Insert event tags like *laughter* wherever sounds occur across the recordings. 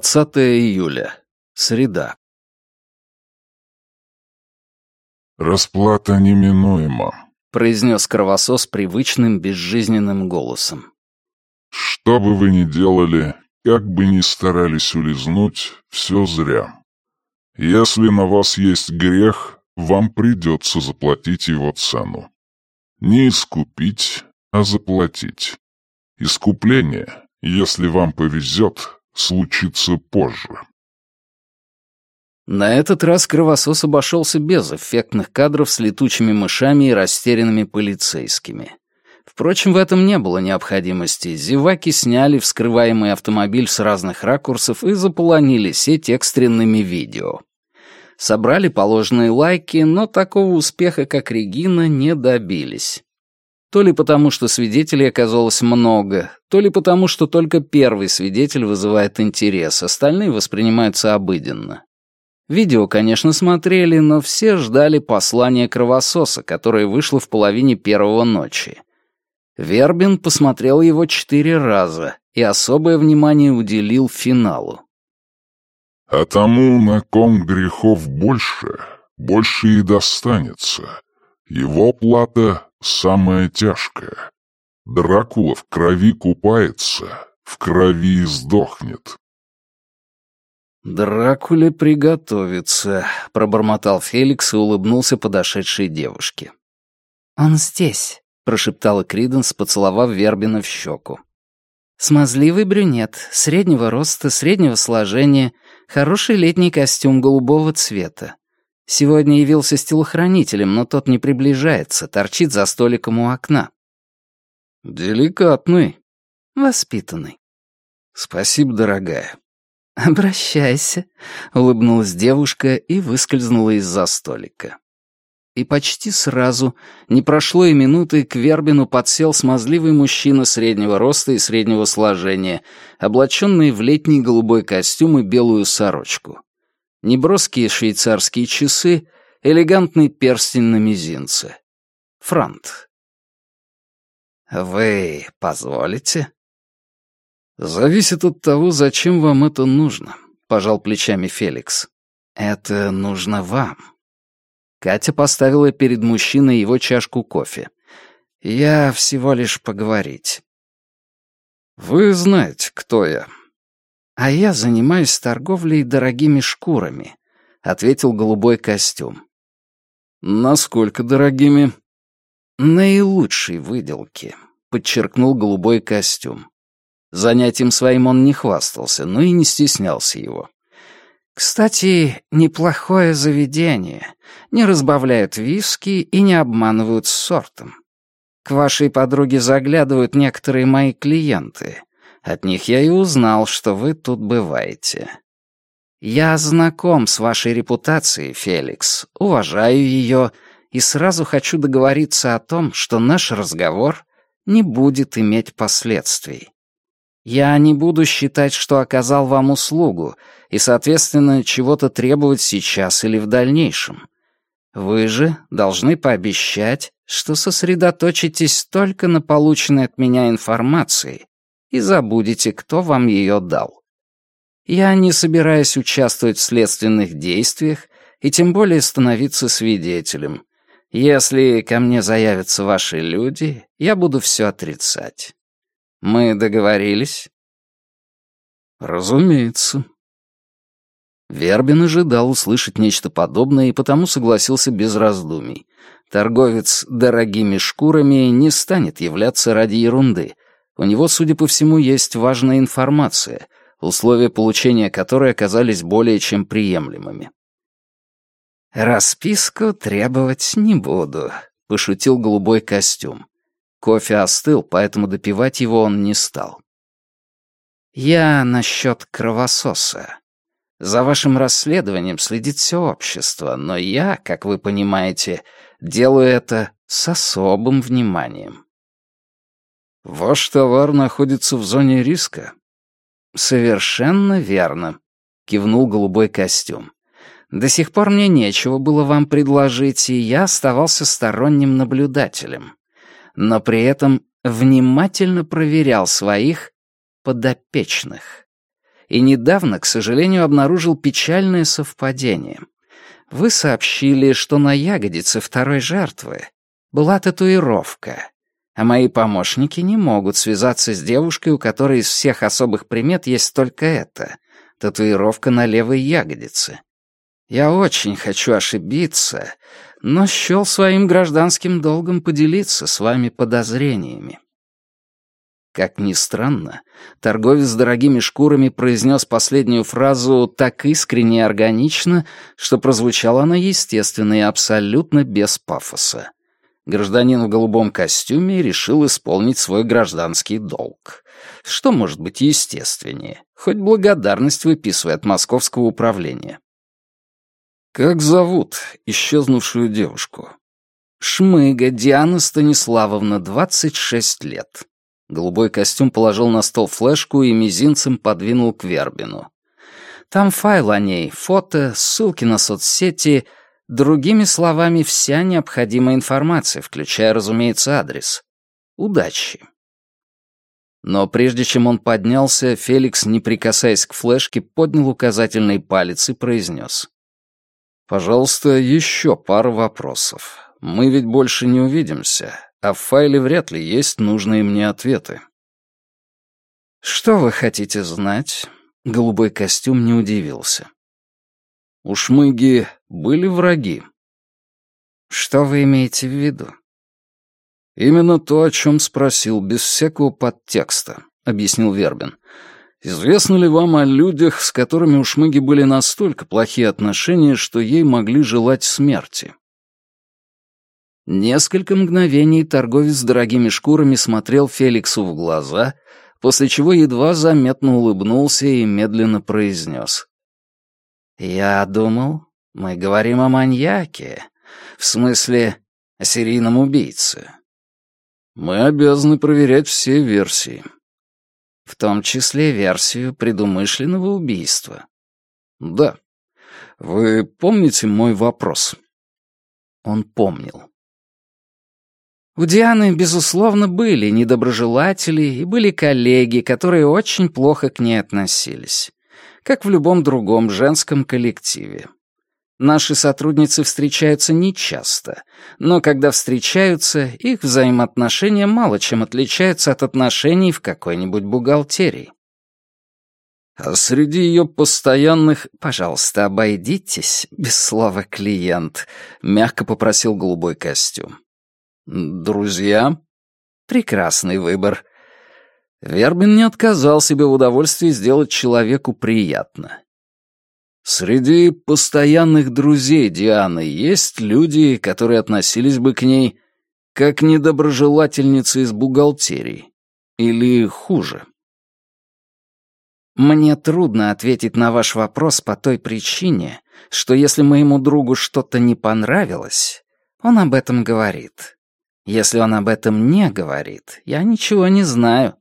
20 июля. Среда. «Расплата неминуема», — произнес кровосос привычным безжизненным голосом. «Что бы вы ни делали, как бы ни старались улизнуть, все зря. Если на вас есть грех, вам придется заплатить его цену. Не искупить, а заплатить. Искупление, если вам повезет, случится позже. На этот раз кровосос обошелся без эффектных кадров с летучими мышами и растерянными полицейскими. Впрочем, в этом не было необходимости. Зеваки сняли вскрываемый автомобиль с разных ракурсов и заполонили сеть экстренными видео. Собрали положенные лайки, но такого успеха, как Регина, не добились. То ли потому, что свидетелей оказалось много, то ли потому, что только первый свидетель вызывает интерес, остальные воспринимаются обыденно. Видео, конечно, смотрели, но все ждали послания кровососа, которое вышло в половине первого ночи. Вербин посмотрел его четыре раза и особое внимание уделил финалу. «А тому, на ком грехов больше, больше и достанется. Его плата самая тяжкая. Дракула в крови купается, в крови сдохнет. «Дракуле приготовиться», — пробормотал Феликс и улыбнулся подошедшей девушке. «Он здесь», — прошептала Криденс, поцеловав Вербина в щеку. «Смазливый брюнет, среднего роста, среднего сложения, хороший летний костюм голубого цвета. Сегодня явился с телохранителем, но тот не приближается, торчит за столиком у окна. Деликатный. Воспитанный. Спасибо, дорогая. «Обращайся», — улыбнулась девушка и выскользнула из-за столика. И почти сразу, не прошло и минуты, к Вербину подсел смазливый мужчина среднего роста и среднего сложения, облаченный в летний голубой костюм и белую сорочку неброские швейцарские часы, элегантный перстень на мизинце. Франт. «Вы позволите?» «Зависит от того, зачем вам это нужно», — пожал плечами Феликс. «Это нужно вам». Катя поставила перед мужчиной его чашку кофе. «Я всего лишь поговорить». «Вы знаете, кто я», «А я занимаюсь торговлей дорогими шкурами», — ответил голубой костюм. «Насколько дорогими?» «Наилучшей выделки», — подчеркнул голубой костюм. Занятием своим он не хвастался, но и не стеснялся его. «Кстати, неплохое заведение. Не разбавляют виски и не обманывают сортом. К вашей подруге заглядывают некоторые мои клиенты. От них я и узнал, что вы тут бываете. Я знаком с вашей репутацией, Феликс, уважаю ее и сразу хочу договориться о том, что наш разговор не будет иметь последствий. Я не буду считать, что оказал вам услугу, и, соответственно, чего-то требовать сейчас или в дальнейшем. Вы же должны пообещать, что сосредоточитесь только на полученной от меня информации и забудете, кто вам ее дал. Я не собираюсь участвовать в следственных действиях и тем более становиться свидетелем. Если ко мне заявятся ваши люди, я буду все отрицать. Мы договорились? Разумеется. Вербин ожидал услышать нечто подобное и потому согласился без раздумий. Торговец дорогими шкурами не станет являться ради ерунды — у него, судя по всему, есть важная информация, условия получения которой оказались более чем приемлемыми. «Расписку требовать не буду», — пошутил голубой костюм. Кофе остыл, поэтому допивать его он не стал. «Я насчет кровососа. За вашим расследованием следит все общество, но я, как вы понимаете, делаю это с особым вниманием. Ваш товар находится в зоне риска. Совершенно верно, кивнул голубой костюм. До сих пор мне нечего было вам предложить, и я оставался сторонним наблюдателем. Но при этом внимательно проверял своих подопечных. И недавно, к сожалению, обнаружил печальное совпадение. Вы сообщили, что на ягодице второй жертвы была татуировка, а мои помощники не могут связаться с девушкой, у которой из всех особых примет есть только это — татуировка на левой ягодице. Я очень хочу ошибиться, но счел своим гражданским долгом поделиться с вами подозрениями. Как ни странно, торговец с дорогими шкурами произнес последнюю фразу так искренне и органично, что прозвучала она естественно и абсолютно без пафоса. Гражданин в голубом костюме решил исполнить свой гражданский долг. Что может быть естественнее? Хоть благодарность выписывай от московского управления. «Как зовут исчезнувшую девушку?» «Шмыга Диана Станиславовна, 26 лет». Голубой костюм положил на стол флешку и мизинцем подвинул к Вербину. «Там файл о ней, фото, ссылки на соцсети, другими словами, вся необходимая информация, включая, разумеется, адрес. Удачи!» Но прежде чем он поднялся, Феликс, не прикасаясь к флешке, поднял указательный палец и произнес. «Пожалуйста, еще пару вопросов. Мы ведь больше не увидимся а в файле вряд ли есть нужные мне ответы. «Что вы хотите знать?» Голубой костюм не удивился. У Шмыги были враги. «Что вы имеете в виду?» «Именно то, о чем спросил, без всякого подтекста», — объяснил Вербин. «Известно ли вам о людях, с которыми у Шмыги были настолько плохие отношения, что ей могли желать смерти?» Несколько мгновений торговец с дорогими шкурами смотрел Феликсу в глаза, после чего едва заметно улыбнулся и медленно произнес. «Я думал, мы говорим о маньяке, в смысле, о серийном убийце. Мы обязаны проверять все версии. В том числе версию предумышленного убийства. Да. Вы помните мой вопрос?» Он помнил. У Дианы, безусловно, были недоброжелатели и были коллеги, которые очень плохо к ней относились. Как в любом другом женском коллективе. Наши сотрудницы встречаются нечасто, но когда встречаются, их взаимоотношения мало чем отличаются от отношений в какой-нибудь бухгалтерии. А среди ее постоянных... «Пожалуйста, обойдитесь без слова «клиент», — мягко попросил голубой костюм. «Друзья?» «Прекрасный выбор». Вербин не отказал себе в удовольствии сделать человеку приятно. Среди постоянных друзей Дианы есть люди, которые относились бы к ней как недоброжелательницы из бухгалтерии. Или хуже. Мне трудно ответить на ваш вопрос по той причине, что если моему другу что-то не понравилось, он об этом говорит. Если он об этом не говорит, я ничего не знаю.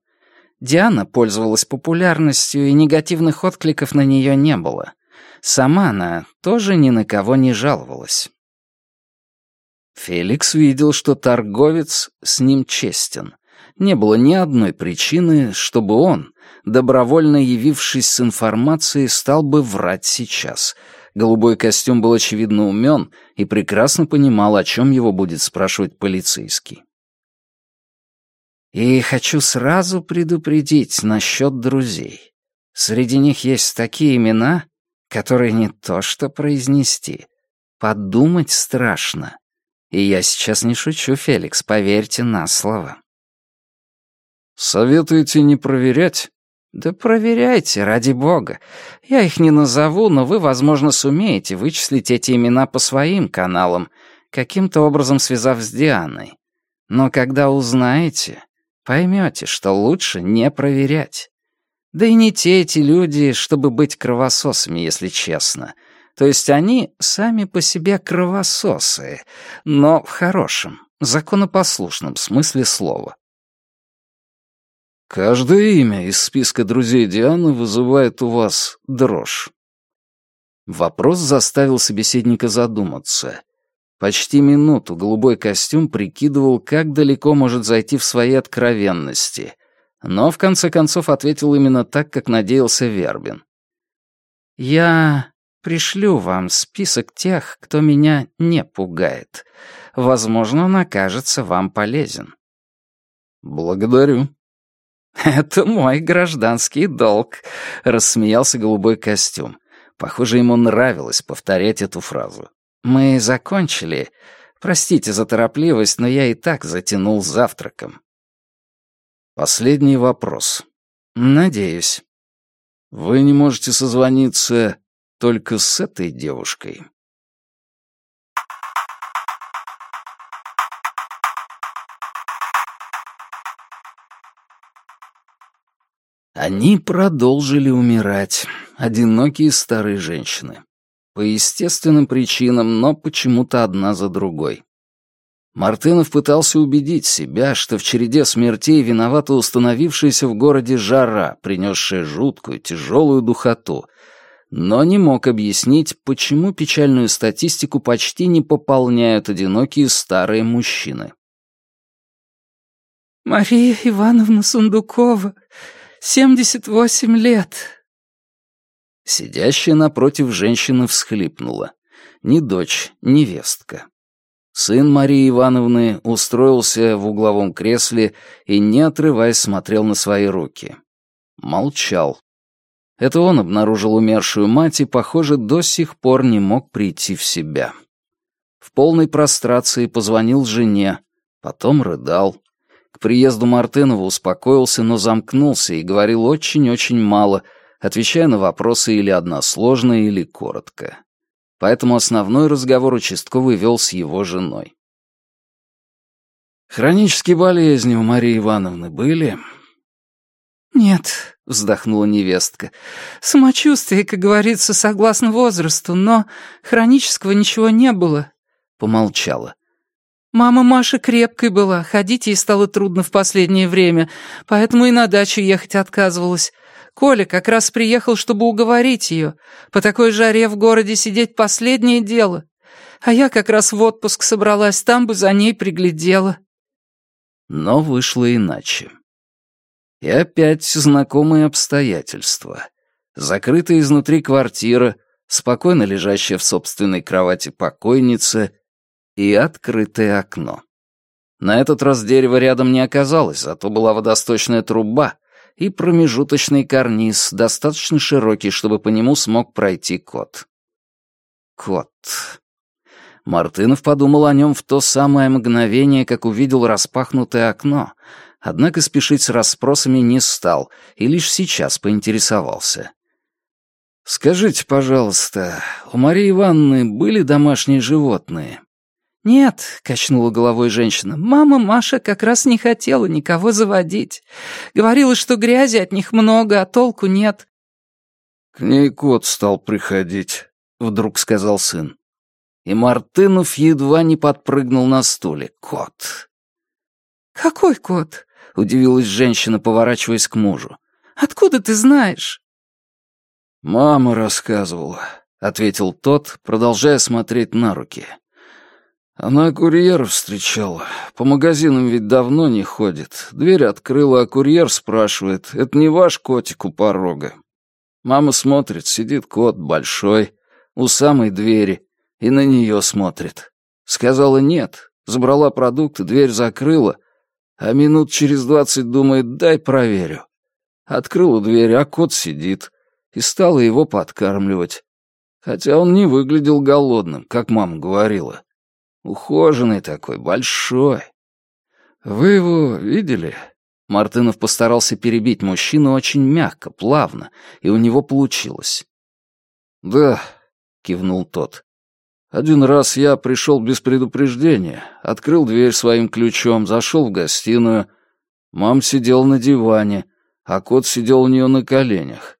Диана пользовалась популярностью, и негативных откликов на нее не было. Сама она тоже ни на кого не жаловалась. Феликс видел, что торговец с ним честен. Не было ни одной причины, чтобы он, добровольно явившись с информацией, стал бы врать сейчас — Голубой костюм был очевидно умен и прекрасно понимал, о чем его будет спрашивать полицейский. И хочу сразу предупредить насчет друзей. Среди них есть такие имена, которые не то что произнести. Подумать страшно. И я сейчас не шучу, Феликс, поверьте на слово. «Советуете не проверять?» «Да проверяйте, ради бога. Я их не назову, но вы, возможно, сумеете вычислить эти имена по своим каналам, каким-то образом связав с Дианой. Но когда узнаете, поймете, что лучше не проверять. Да и не те эти люди, чтобы быть кровососами, если честно. То есть они сами по себе кровососы, но в хорошем, законопослушном смысле слова. Каждое имя из списка друзей Дианы вызывает у вас дрожь. Вопрос заставил собеседника задуматься. Почти минуту голубой костюм прикидывал, как далеко может зайти в своей откровенности, но в конце концов ответил именно так, как надеялся Вербин. Я пришлю вам список тех, кто меня не пугает. Возможно, он окажется вам полезен». «Благодарю». «Это мой гражданский долг», — рассмеялся голубой костюм. Похоже, ему нравилось повторять эту фразу. «Мы закончили. Простите за торопливость, но я и так затянул завтраком». Последний вопрос. «Надеюсь». «Вы не можете созвониться только с этой девушкой?» Они продолжили умирать, одинокие старые женщины. По естественным причинам, но почему-то одна за другой. Мартынов пытался убедить себя, что в череде смертей виновата установившаяся в городе жара, принесшая жуткую, тяжелую духоту, но не мог объяснить, почему печальную статистику почти не пополняют одинокие старые мужчины. «Мария Ивановна Сундукова, семьдесят восемь лет». Сидящая напротив женщина всхлипнула. Ни дочь, невестка. Сын Марии Ивановны устроился в угловом кресле и, не отрываясь, смотрел на свои руки. Молчал. Это он обнаружил умершую мать и, похоже, до сих пор не мог прийти в себя. В полной прострации позвонил жене, потом рыдал. К приезду Мартынова успокоился, но замкнулся и говорил очень-очень мало, отвечая на вопросы или односложно, или коротко поэтому основной разговор участковый вел с его женой. «Хронические болезни у Марии Ивановны были?» «Нет», — вздохнула невестка. «Самочувствие, как говорится, согласно возрасту, но хронического ничего не было», — помолчала. «Мама Маша крепкой была, ходить ей стало трудно в последнее время, поэтому и на дачу ехать отказывалась. Коля как раз приехал, чтобы уговорить ее. По такой жаре в городе сидеть последнее дело. А я как раз в отпуск собралась, там бы за ней приглядела. Но вышло иначе. И опять знакомые обстоятельства. Закрытая изнутри квартира, спокойно лежащая в собственной кровати покойница и открытое окно. На этот раз дерева рядом не оказалось, зато была водосточная труба, и промежуточный карниз, достаточно широкий, чтобы по нему смог пройти кот. Кот. Мартынов подумал о нем в то самое мгновение, как увидел распахнутое окно, однако спешить с расспросами не стал и лишь сейчас поинтересовался. «Скажите, пожалуйста, у Марии Ивановны были домашние животные?» «Нет», — качнула головой женщина, — «мама Маша как раз не хотела никого заводить. Говорила, что грязи от них много, а толку нет». «К ней кот стал приходить», — вдруг сказал сын. И Мартынов едва не подпрыгнул на стуле. «Кот». «Какой кот?» — удивилась женщина, поворачиваясь к мужу. «Откуда ты знаешь?» «Мама рассказывала», — ответил тот, продолжая смотреть на руки. Она курьера встречала. По магазинам ведь давно не ходит. Дверь открыла, а курьер спрашивает, «Это не ваш котик у порога?» Мама смотрит, сидит кот большой, у самой двери, и на нее смотрит. Сказала «нет», забрала продукты, дверь закрыла, а минут через двадцать думает «дай проверю». Открыла дверь, а кот сидит, и стала его подкармливать. Хотя он не выглядел голодным, как мама говорила. Ухоженный такой, большой. Вы его видели? Мартынов постарался перебить мужчину очень мягко, плавно, и у него получилось. «Да», — кивнул тот. «Один раз я пришел без предупреждения, открыл дверь своим ключом, зашел в гостиную. Мам сидел на диване, а кот сидел у нее на коленях.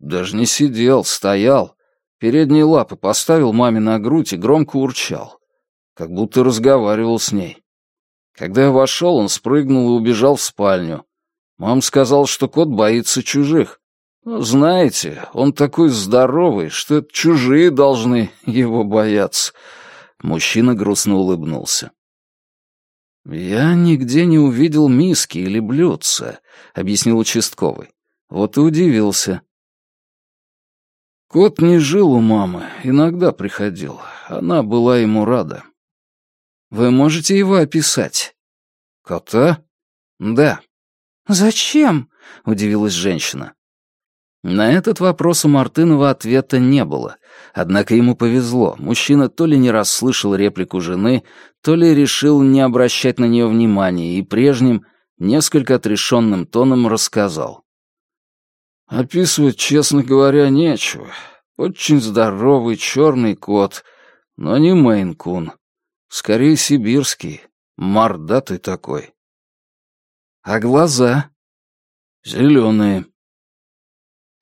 Даже не сидел, стоял. Передние лапы поставил маме на грудь и громко урчал как будто разговаривал с ней. Когда я вошел, он спрыгнул и убежал в спальню. Мам сказал, что кот боится чужих. Ну, знаете, он такой здоровый, что это чужие должны его бояться. Мужчина грустно улыбнулся. «Я нигде не увидел миски или блюдца», — объяснил участковый. Вот и удивился. Кот не жил у мамы, иногда приходил. Она была ему рада. Вы можете его описать? Кота? Да. Зачем? Удивилась женщина. На этот вопрос у Мартынова ответа не было. Однако ему повезло. Мужчина то ли не расслышал реплику жены, то ли решил не обращать на нее внимания и прежним, несколько отрешенным тоном рассказал. Описывать, честно говоря, нечего. Очень здоровый черный кот, но не мейн-кун. Скорее сибирский, мордатый такой. А глаза? Зеленые.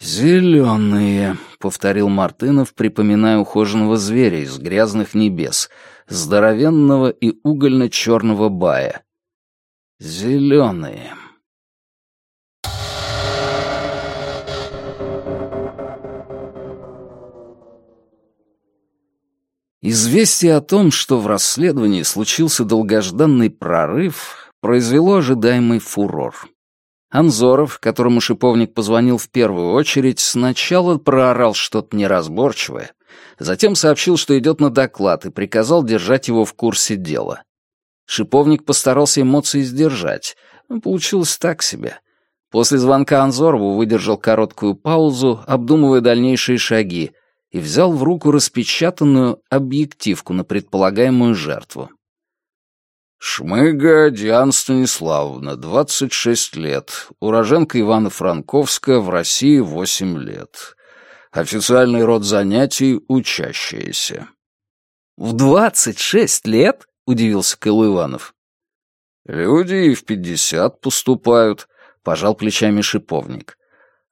«Зеленые», — повторил Мартынов, припоминая ухоженного зверя из грязных небес, здоровенного и угольно-черного бая. «Зеленые». Известие о том, что в расследовании случился долгожданный прорыв, произвело ожидаемый фурор. Анзоров, которому шиповник позвонил в первую очередь, сначала проорал что-то неразборчивое, затем сообщил, что идет на доклад, и приказал держать его в курсе дела. Шиповник постарался эмоции сдержать, но получилось так себе. После звонка Анзорову выдержал короткую паузу, обдумывая дальнейшие шаги, и взял в руку распечатанную объективку на предполагаемую жертву. Шмыга Диана Станиславовна, 26 лет, уроженка Ивано-Франковска, в России 8 лет. Официальный род занятий — учащаяся. «В 26 лет?» — удивился Кэл Иванов. «Люди и в 50 поступают», — пожал плечами шиповник.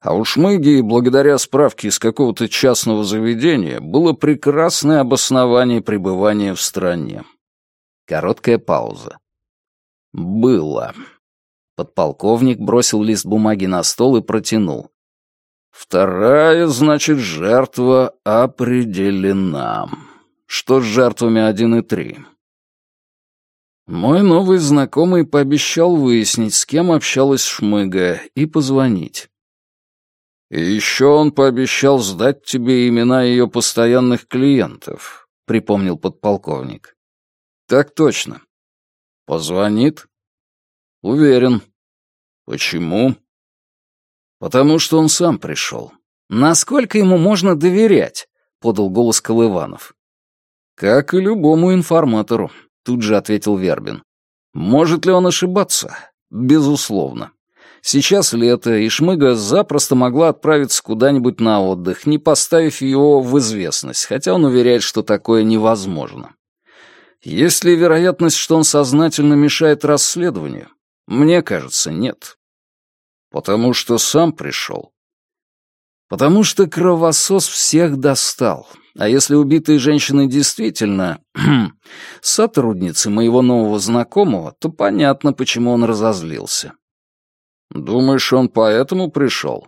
А у Шмыги, благодаря справке из какого-то частного заведения, было прекрасное обоснование пребывания в стране. Короткая пауза. «Было». Подполковник бросил лист бумаги на стол и протянул. «Вторая, значит, жертва определена. Что с жертвами один и три?» Мой новый знакомый пообещал выяснить, с кем общалась Шмыга, и позвонить. И еще он пообещал сдать тебе имена ее постоянных клиентов, припомнил подполковник. Так точно. Позвонит? Уверен. Почему? Потому что он сам пришел. Насколько ему можно доверять? Подал голос Колыванов. Как и любому информатору, тут же ответил Вербин. Может ли он ошибаться? Безусловно. Сейчас лето, и Шмыга запросто могла отправиться куда-нибудь на отдых, не поставив его в известность, хотя он уверяет, что такое невозможно. Есть ли вероятность, что он сознательно мешает расследованию? Мне кажется, нет. Потому что сам пришел. Потому что кровосос всех достал. А если убитые женщины действительно *clears throat* сотрудницы моего нового знакомого, то понятно, почему он разозлился. Думаешь, он поэтому пришел?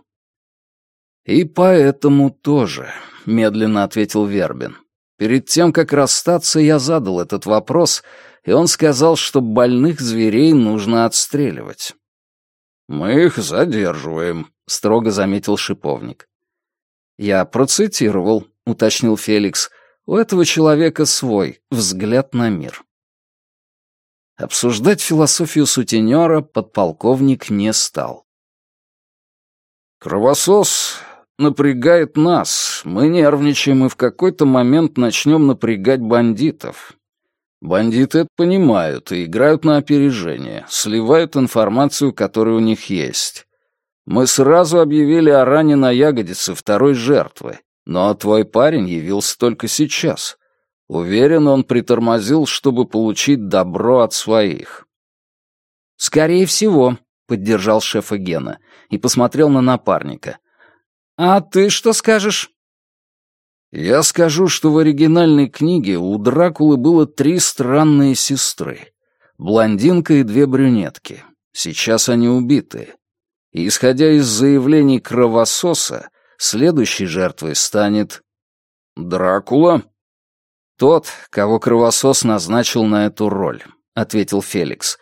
И поэтому тоже, медленно ответил Вербин. Перед тем, как расстаться, я задал этот вопрос, и он сказал, что больных зверей нужно отстреливать. «Мы их задерживаем», — строго заметил шиповник. «Я процитировал», — уточнил Феликс. «У этого человека свой взгляд на мир». Обсуждать философию сутенера подполковник не стал. «Кровосос напрягает нас. Мы нервничаем и в какой-то момент начнем напрягать бандитов. Бандиты это понимают и играют на опережение, сливают информацию, которая у них есть. Мы сразу объявили о ране на ягодице второй жертвы, но твой парень явился только сейчас. Уверен, он притормозил, чтобы получить добро от своих. «Скорее всего», — поддержал шефа Гена и посмотрел на напарника. «А ты что скажешь?» «Я скажу, что в оригинальной книге у Дракулы было три странные сестры. Блондинка и две брюнетки. Сейчас они убиты. И, исходя из заявлений кровососа, следующей жертвой станет... Дракула?» «Тот, кого кровосос назначил на эту роль», — ответил Феликс.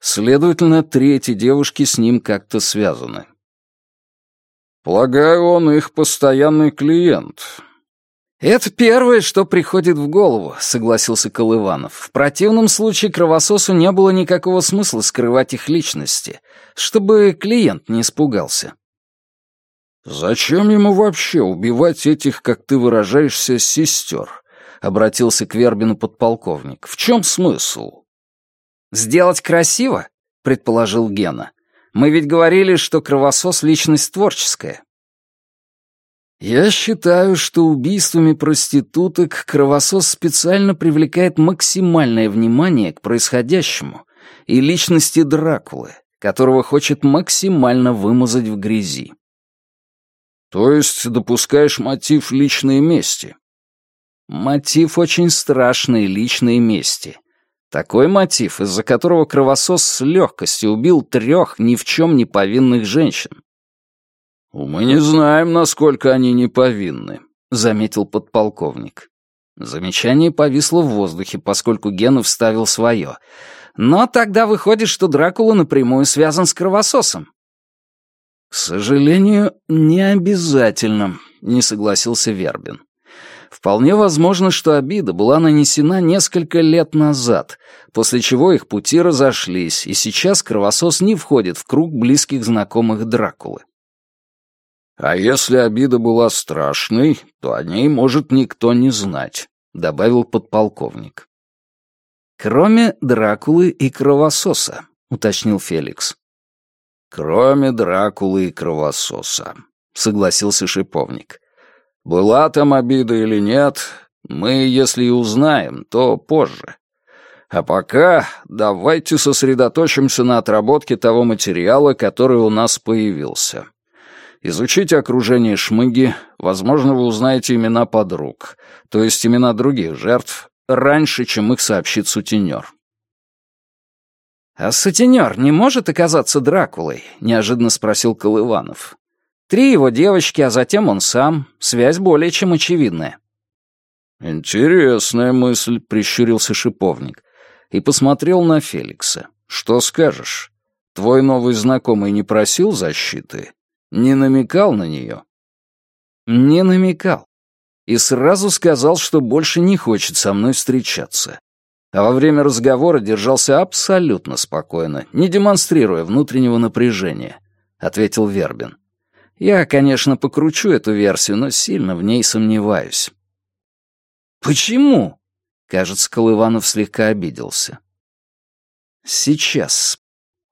«Следовательно, три эти девушки с ним как-то связаны». Полагаю, он их постоянный клиент. «Это первое, что приходит в голову», — согласился Колыванов. «В противном случае кровососу не было никакого смысла скрывать их личности, чтобы клиент не испугался». «Зачем ему вообще убивать этих, как ты выражаешься, сестер?» — обратился к Вербину подполковник. «В чем смысл?» «Сделать красиво?» — предположил Гена. «Мы ведь говорили, что кровосос — личность творческая». Я считаю, что убийствами проституток кровосос специально привлекает максимальное внимание к происходящему и личности Дракулы, которого хочет максимально вымазать в грязи. То есть допускаешь мотив личной мести? Мотив очень страшной личной мести. Такой мотив, из-за которого кровосос с легкостью убил трех ни в чем не повинных женщин. «Мы не знаем, насколько они не повинны», — заметил подполковник. Замечание повисло в воздухе, поскольку Гена вставил свое. «Но тогда выходит, что Дракула напрямую связан с кровососом». «К сожалению, не обязательно», — не согласился Вербин. Вполне возможно, что обида была нанесена несколько лет назад, после чего их пути разошлись, и сейчас кровосос не входит в круг близких знакомых Дракулы. «А если обида была страшной, то о ней может никто не знать», — добавил подполковник. «Кроме Дракулы и Кровососа», — уточнил Феликс. «Кроме Дракулы и Кровососа», — согласился Шиповник. «Была там обида или нет, мы, если и узнаем, то позже. А пока давайте сосредоточимся на отработке того материала, который у нас появился. Изучите окружение шмыги, возможно, вы узнаете имена подруг, то есть имена других жертв, раньше, чем их сообщит сутенер. «А сутенер не может оказаться Дракулой?» — неожиданно спросил Колыванов. «Три его девочки, а затем он сам. Связь более чем очевидная». «Интересная мысль», — прищурился шиповник и посмотрел на Феликса. «Что скажешь? Твой новый знакомый не просил защиты?» Не намекал на нее? Не намекал. И сразу сказал, что больше не хочет со мной встречаться. А во время разговора держался абсолютно спокойно, не демонстрируя внутреннего напряжения, — ответил Вербин. Я, конечно, покручу эту версию, но сильно в ней сомневаюсь. «Почему?» — кажется, Колыванов слегка обиделся. «Сейчас».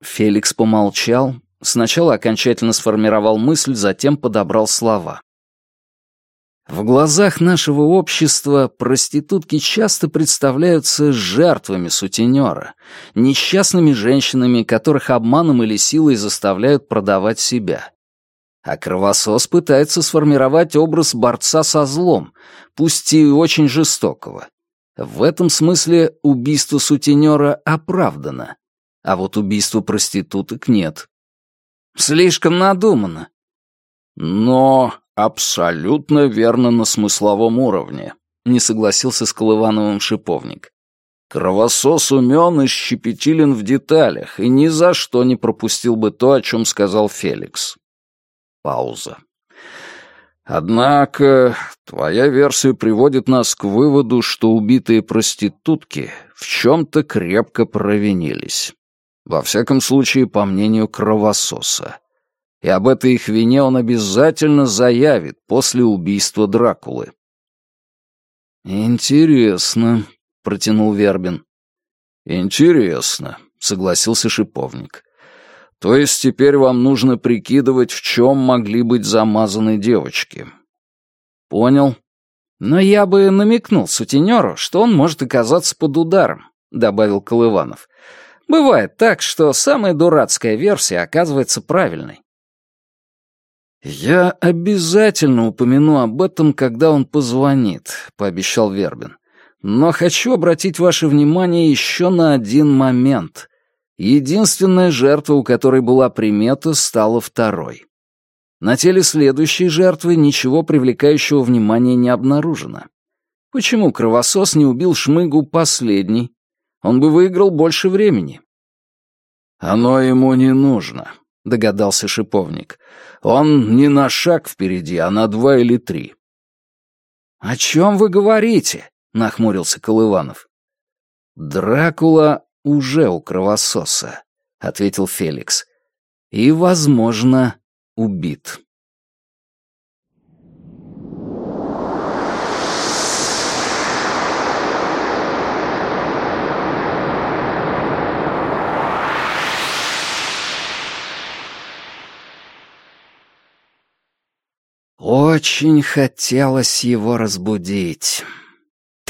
Феликс помолчал, Сначала окончательно сформировал мысль, затем подобрал слова. В глазах нашего общества проститутки часто представляются жертвами сутенера, несчастными женщинами, которых обманом или силой заставляют продавать себя. А кровосос пытается сформировать образ борца со злом, пусть и очень жестокого. В этом смысле убийство сутенера оправдано, а вот убийство проституток нет. Слишком надуманно. Но абсолютно верно на смысловом уровне, не согласился с Колывановым шиповник. Кровосос умен и щепетилен в деталях, и ни за что не пропустил бы то, о чем сказал Феликс. Пауза. Однако твоя версия приводит нас к выводу, что убитые проститутки в чем-то крепко провинились. Во всяком случае, по мнению кровососа. И об этой их вине он обязательно заявит после убийства Дракулы. «Интересно», — протянул Вербин. «Интересно», — согласился Шиповник. «То есть теперь вам нужно прикидывать, в чем могли быть замазаны девочки?» «Понял. Но я бы намекнул сутенеру, что он может оказаться под ударом», — добавил Колыванов. Бывает так, что самая дурацкая версия оказывается правильной. «Я обязательно упомяну об этом, когда он позвонит», — пообещал Вербин. «Но хочу обратить ваше внимание еще на один момент. Единственная жертва, у которой была примета, стала второй. На теле следующей жертвы ничего привлекающего внимания не обнаружено. Почему кровосос не убил Шмыгу последний, он бы выиграл больше времени. Оно ему не нужно, — догадался шиповник. «Он не на шаг впереди, а на два или три». «О чем вы говорите?» — нахмурился Колыванов. «Дракула уже у кровососа», — ответил Феликс. «И, возможно, убит». Очень хотелось его разбудить.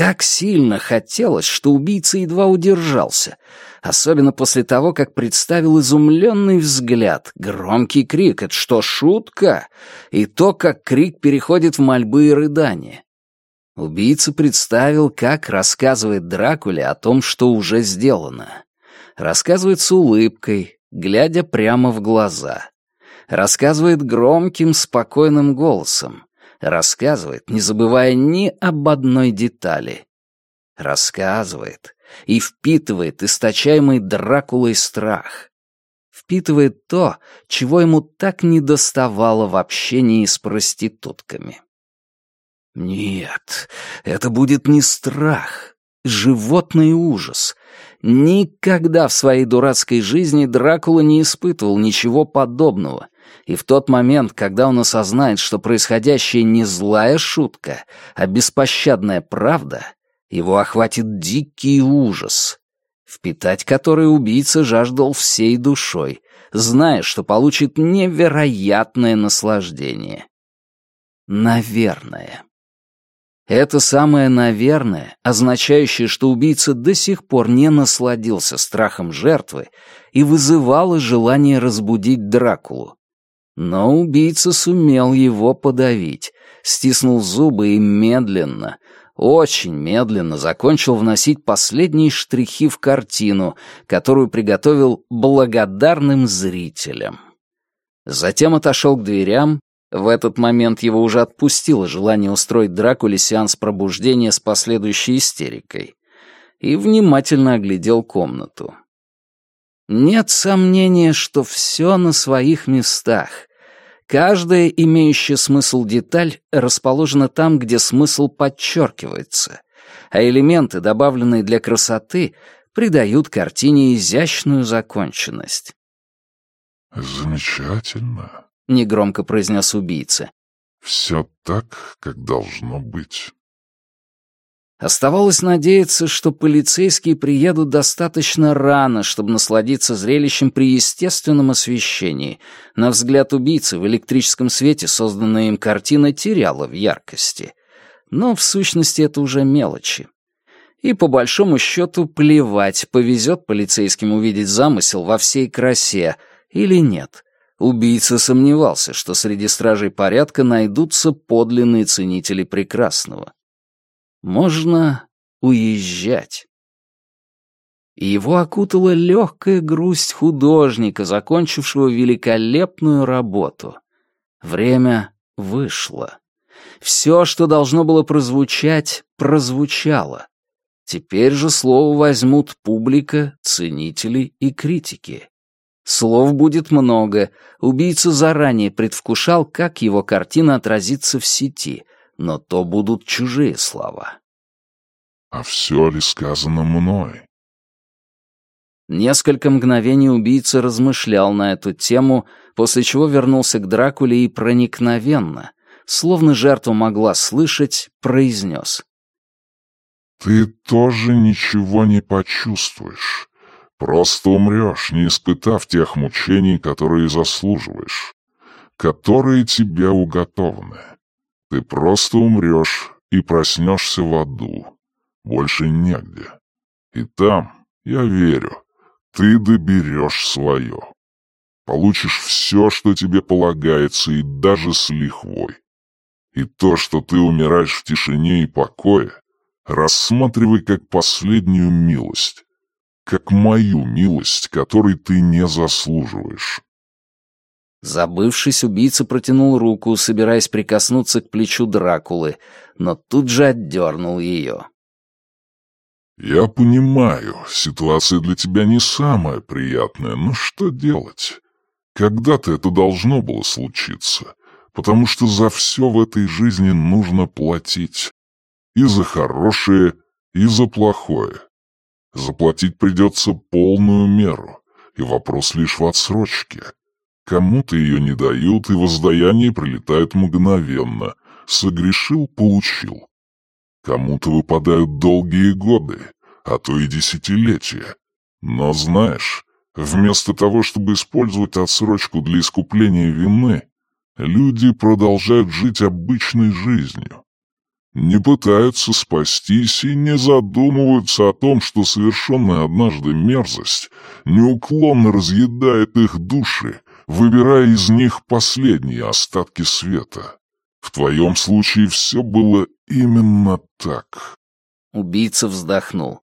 Так сильно хотелось, что убийца едва удержался, особенно после того, как представил изумленный взгляд, громкий крик «Это что, шутка?» и то, как крик переходит в мольбы и рыдания. Убийца представил, как рассказывает Дракуле о том, что уже сделано. Рассказывает с улыбкой, глядя прямо в глаза. Рассказывает громким, спокойным голосом. Рассказывает, не забывая ни об одной детали. Рассказывает и впитывает источаемый Дракулой страх. Впитывает то, чего ему так недоставало в общении с проститутками. Нет, это будет не страх, животный ужас. Никогда в своей дурацкой жизни Дракула не испытывал ничего подобного — и в тот момент, когда он осознает, что происходящее не злая шутка, а беспощадная правда, его охватит дикий ужас, впитать который убийца жаждал всей душой, зная, что получит невероятное наслаждение. Наверное. Это самое «наверное», означающее, что убийца до сих пор не насладился страхом жертвы и вызывало желание разбудить Дракулу, но убийца сумел его подавить, стиснул зубы и медленно, очень медленно закончил вносить последние штрихи в картину, которую приготовил благодарным зрителям. Затем отошел к дверям, в этот момент его уже отпустило желание устроить Дракуле сеанс пробуждения с последующей истерикой, и внимательно оглядел комнату. Нет сомнения, что все на своих местах. Каждая имеющая смысл деталь расположена там, где смысл подчеркивается, а элементы, добавленные для красоты, придают картине изящную законченность. «Замечательно», — негромко произнес убийца. «Все так, как должно быть». Оставалось надеяться, что полицейские приедут достаточно рано, чтобы насладиться зрелищем при естественном освещении. На взгляд убийцы в электрическом свете созданная им картина теряла в яркости. Но в сущности это уже мелочи. И по большому счету плевать, повезет полицейским увидеть замысел во всей красе или нет. Убийца сомневался, что среди стражей порядка найдутся подлинные ценители прекрасного. Можно уезжать. И его окутала легкая грусть художника, закончившего великолепную работу. Время вышло. Все, что должно было прозвучать, прозвучало. Теперь же слово возьмут публика, ценители и критики. Слов будет много. Убийца заранее предвкушал, как его картина отразится в сети, но то будут чужие слова. А все ли сказано мной? Несколько мгновений убийца размышлял на эту тему, после чего вернулся к Дракуле и проникновенно, словно жертва могла слышать, произнес. «Ты тоже ничего не почувствуешь. Просто умрешь, не испытав тех мучений, которые заслуживаешь, которые тебе уготованы. Ты просто умрешь и проснешься в аду. Больше негде. И там, я верю, ты доберешь свое. Получишь все, что тебе полагается, и даже с лихвой. И то, что ты умираешь в тишине и покое, рассматривай как последнюю милость, как мою милость, которой ты не заслуживаешь. Забывшись, убийца протянул руку, собираясь прикоснуться к плечу Дракулы, но тут же отдернул ее. «Я понимаю, ситуация для тебя не самая приятная, но что делать? Когда-то это должно было случиться, потому что за все в этой жизни нужно платить. И за хорошее, и за плохое. Заплатить придется полную меру, и вопрос лишь в отсрочке. Кому-то ее не дают, и воздаяние прилетает мгновенно. Согрешил — получил. Кому-то выпадают долгие годы, а то и десятилетия. Но знаешь, вместо того, чтобы использовать отсрочку для искупления вины, люди продолжают жить обычной жизнью. Не пытаются спастись и не задумываются о том, что совершенная однажды мерзость неуклонно разъедает их души, выбирая из них последние остатки света. В твоем случае все было именно так. Убийца вздохнул.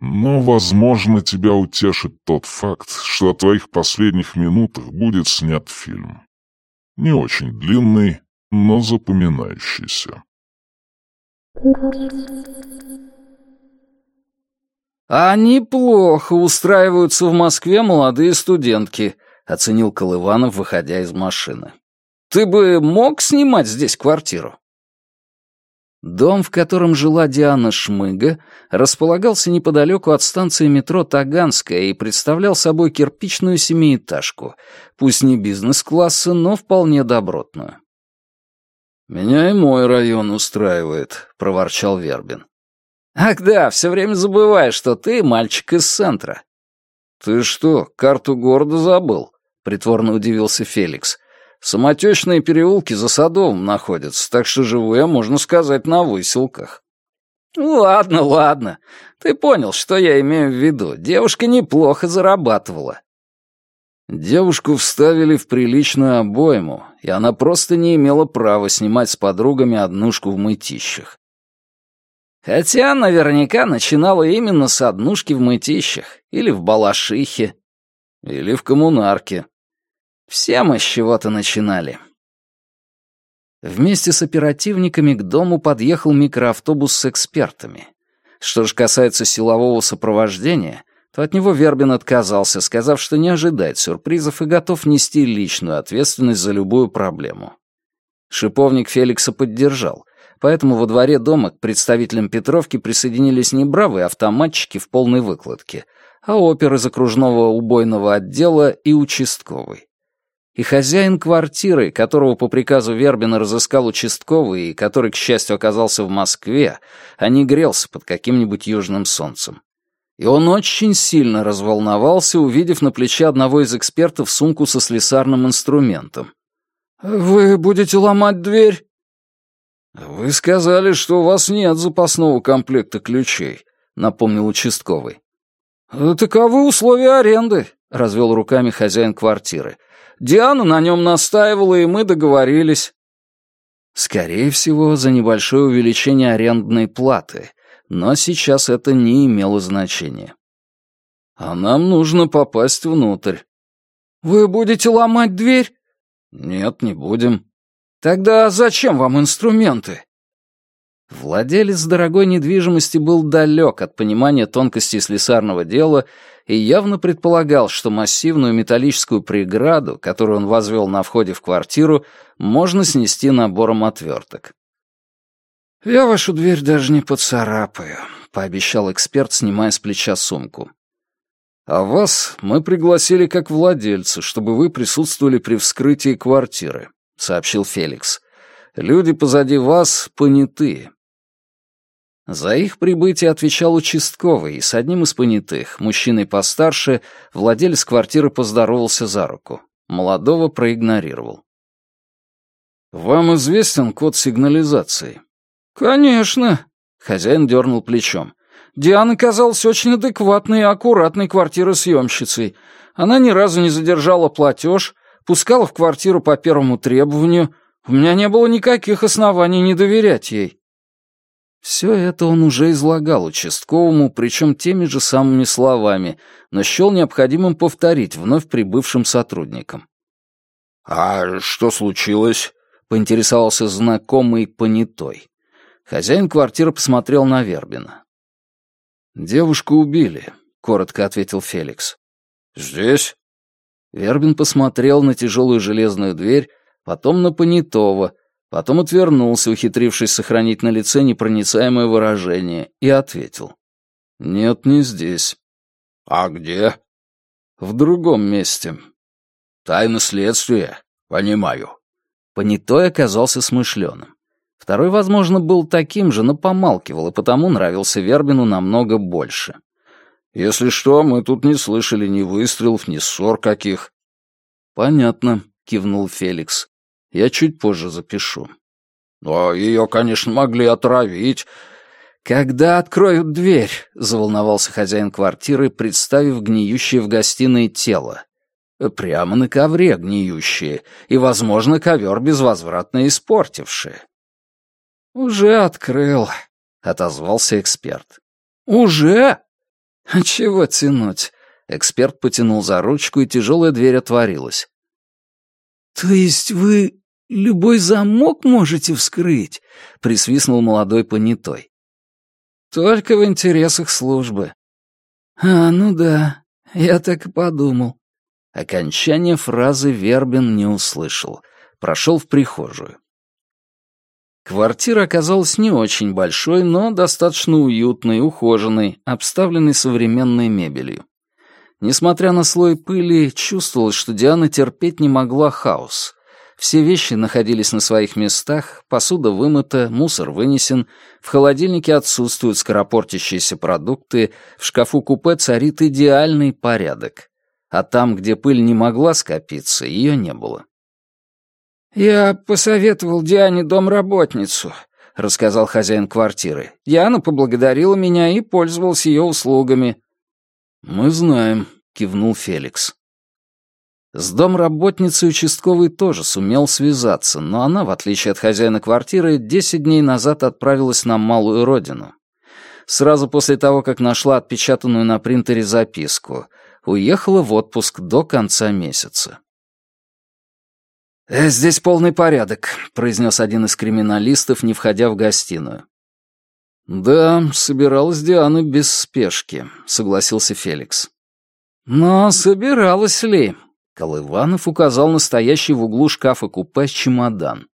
Но, возможно, тебя утешит тот факт, что о твоих последних минутах будет снят фильм. Не очень длинный, но запоминающийся. «А неплохо устраиваются в Москве молодые студентки», — оценил Колыванов, выходя из машины. «Ты бы мог снимать здесь квартиру?» Дом, в котором жила Диана Шмыга, располагался неподалеку от станции метро Таганская и представлял собой кирпичную семиэтажку, пусть не бизнес-класса, но вполне добротную. «Меня и мой район устраивает», — проворчал Вербин. «Ах да, все время забываешь, что ты мальчик из центра». «Ты что, карту города забыл?» — притворно удивился Феликс. «Самотечные переулки за Садовым находятся, так что живу я, можно сказать, на выселках». «Ладно, ладно. Ты понял, что я имею в виду. Девушка неплохо зарабатывала. Девушку вставили в приличную обойму, и она просто не имела права снимать с подругами однушку в мытищах. Хотя наверняка начинала именно с однушки в мытищах, или в Балашихе, или в коммунарке. Все мы с чего-то начинали. Вместе с оперативниками к дому подъехал микроавтобус с экспертами. Что же касается силового сопровождения, то от него Вербин отказался, сказав, что не ожидает сюрпризов и готов нести личную ответственность за любую проблему. Шиповник Феликса поддержал, поэтому во дворе дома к представителям Петровки присоединились не бравые автоматчики в полной выкладке, а опер из окружного убойного отдела и участковый. И хозяин квартиры, которого по приказу Вербина разыскал участковый и который, к счастью, оказался в Москве, а не грелся под каким-нибудь южным солнцем и он очень сильно разволновался, увидев на плече одного из экспертов сумку со слесарным инструментом. «Вы будете ломать дверь?» «Вы сказали, что у вас нет запасного комплекта ключей», — напомнил участковый. «Таковы условия аренды», — развел руками хозяин квартиры. «Диана на нем настаивала, и мы договорились». Скорее всего, за небольшое увеличение арендной платы — но сейчас это не имело значения. А нам нужно попасть внутрь. Вы будете ломать дверь? Нет, не будем. Тогда зачем вам инструменты? Владелец дорогой недвижимости был далек от понимания тонкостей слесарного дела и явно предполагал, что массивную металлическую преграду, которую он возвел на входе в квартиру, можно снести набором отверток. «Я вашу дверь даже не поцарапаю», — пообещал эксперт, снимая с плеча сумку. «А вас мы пригласили как владельца, чтобы вы присутствовали при вскрытии квартиры», — сообщил Феликс. «Люди позади вас понятые». За их прибытие отвечал участковый, и с одним из понятых, мужчиной постарше, владелец квартиры поздоровался за руку. Молодого проигнорировал. «Вам известен код сигнализации?» «Конечно», — хозяин дернул плечом. «Диана казалась очень адекватной и аккуратной квартиросъемщицей. Она ни разу не задержала платеж, пускала в квартиру по первому требованию. У меня не было никаких оснований не доверять ей». Все это он уже излагал участковому, причем теми же самыми словами, но счел необходимым повторить вновь прибывшим сотрудникам. «А что случилось?» — поинтересовался знакомый понятой. Хозяин квартиры посмотрел на Вербина. «Девушку убили», — коротко ответил Феликс. «Здесь?» Вербин посмотрел на тяжелую железную дверь, потом на понятого, потом отвернулся, ухитрившись сохранить на лице непроницаемое выражение, и ответил. «Нет, не здесь». «А где?» «В другом месте». «Тайна следствия. Понимаю». Понятой оказался смышленым. Второй, возможно, был таким же, но помалкивал, и потому нравился Вербину намного больше. «Если что, мы тут не слышали ни выстрелов, ни ссор каких». «Понятно», — кивнул Феликс. «Я чуть позже запишу». «Но ее, конечно, могли отравить». «Когда откроют дверь?» — заволновался хозяин квартиры, представив гниющее в гостиной тело. Прямо на ковре гниющее, и, возможно, ковер безвозвратно испортившее. «Уже открыл», — отозвался эксперт. «Уже?» «А чего тянуть?» Эксперт потянул за ручку, и тяжелая дверь отворилась. «То есть вы любой замок можете вскрыть?» — присвистнул молодой понятой. «Только в интересах службы». «А, ну да, я так и подумал». Окончание фразы Вербин не услышал. Прошел в прихожую. Квартира оказалась не очень большой, но достаточно уютной, ухоженной, обставленной современной мебелью. Несмотря на слой пыли, чувствовалось, что Диана терпеть не могла хаос. Все вещи находились на своих местах, посуда вымыта, мусор вынесен, в холодильнике отсутствуют скоропортящиеся продукты, в шкафу-купе царит идеальный порядок. А там, где пыль не могла скопиться, ее не было. «Я посоветовал Диане домработницу», — рассказал хозяин квартиры. «Диана поблагодарила меня и пользовалась ее услугами». «Мы знаем», — кивнул Феликс. С домработницей участковый тоже сумел связаться, но она, в отличие от хозяина квартиры, десять дней назад отправилась на малую родину. Сразу после того, как нашла отпечатанную на принтере записку, уехала в отпуск до конца месяца. «Э, «Здесь полный порядок», — произнес один из криминалистов, не входя в гостиную. «Да, собиралась Диана без спешки», — согласился Феликс. «Но собиралась ли?» — Колыванов указал настоящий в углу шкафа-купе чемодан.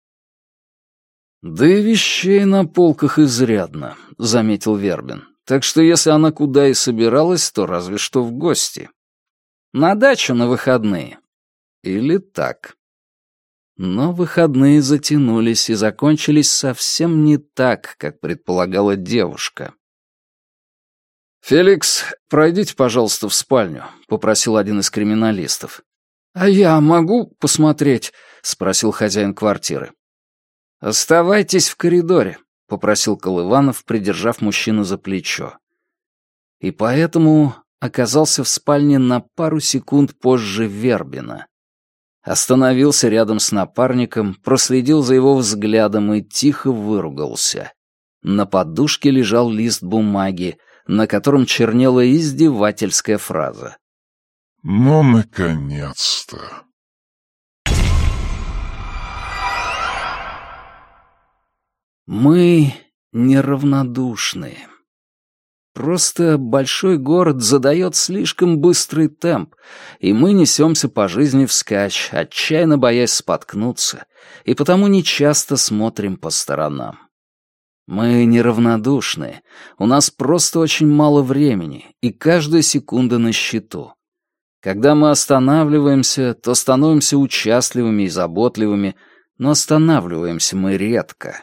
«Да и вещей на полках изрядно», — заметил Вербин. «Так что если она куда и собиралась, то разве что в гости. На дачу на выходные. Или так». Но выходные затянулись и закончились совсем не так, как предполагала девушка. «Феликс, пройдите, пожалуйста, в спальню», — попросил один из криминалистов. «А я могу посмотреть?» — спросил хозяин квартиры. «Оставайтесь в коридоре», — попросил Колыванов, придержав мужчину за плечо. И поэтому оказался в спальне на пару секунд позже Вербина. Остановился рядом с напарником, проследил за его взглядом и тихо выругался. На подушке лежал лист бумаги, на котором чернела издевательская фраза. «Ну, наконец-то!» Мы неравнодушные. Просто большой город задает слишком быстрый темп, и мы несемся по жизни вскачь, отчаянно боясь споткнуться, и потому нечасто смотрим по сторонам. Мы неравнодушны, у нас просто очень мало времени, и каждая секунда на счету. Когда мы останавливаемся, то становимся участливыми и заботливыми, но останавливаемся мы редко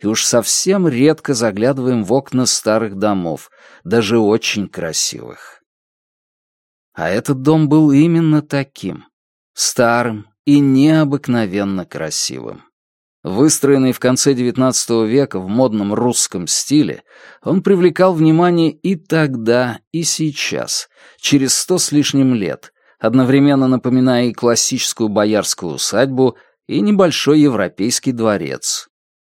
и уж совсем редко заглядываем в окна старых домов, даже очень красивых. А этот дом был именно таким, старым и необыкновенно красивым. Выстроенный в конце XIX века в модном русском стиле, он привлекал внимание и тогда, и сейчас, через сто с лишним лет, одновременно напоминая и классическую боярскую усадьбу, и небольшой европейский дворец,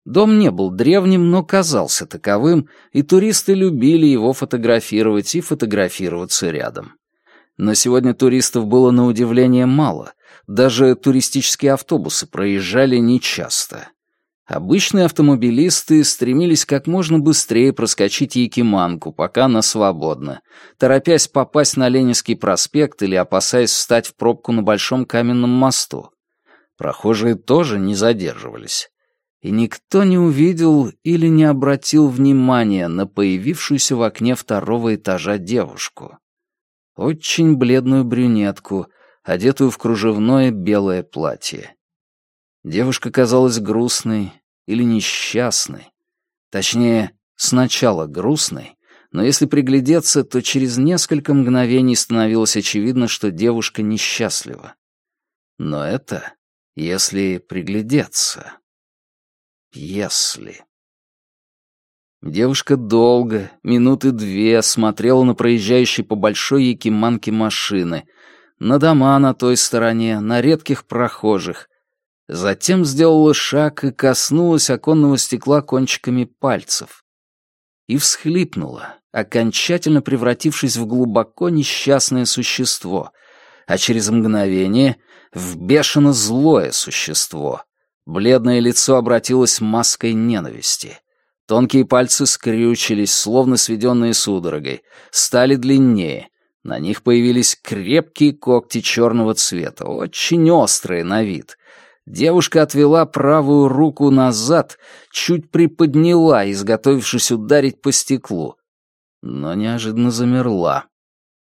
Дом не был древним, но казался таковым, и туристы любили его фотографировать и фотографироваться рядом. Но сегодня туристов было на удивление мало, даже туристические автобусы проезжали нечасто. Обычные автомобилисты стремились как можно быстрее проскочить Якиманку, пока она свободна, торопясь попасть на Ленинский проспект или опасаясь встать в пробку на Большом каменном мосту. Прохожие тоже не задерживались. И никто не увидел или не обратил внимания на появившуюся в окне второго этажа девушку. Очень бледную брюнетку, одетую в кружевное белое платье. Девушка казалась грустной или несчастной. Точнее, сначала грустной, но если приглядеться, то через несколько мгновений становилось очевидно, что девушка несчастлива. Но это если приглядеться. Если. Девушка долго, минуты две, смотрела на проезжающие по большой якиманке машины, на дома на той стороне, на редких прохожих, Затем сделала шаг и коснулась оконного стекла кончиками пальцев. И всхлипнула, окончательно превратившись в глубоко несчастное существо, а через мгновение — в бешено злое существо. Бледное лицо обратилось маской ненависти. Тонкие пальцы скрючились, словно сведенные судорогой, стали длиннее. На них появились крепкие когти черного цвета, очень острые на вид — Девушка отвела правую руку назад, чуть приподняла, изготовившись ударить по стеклу, но неожиданно замерла.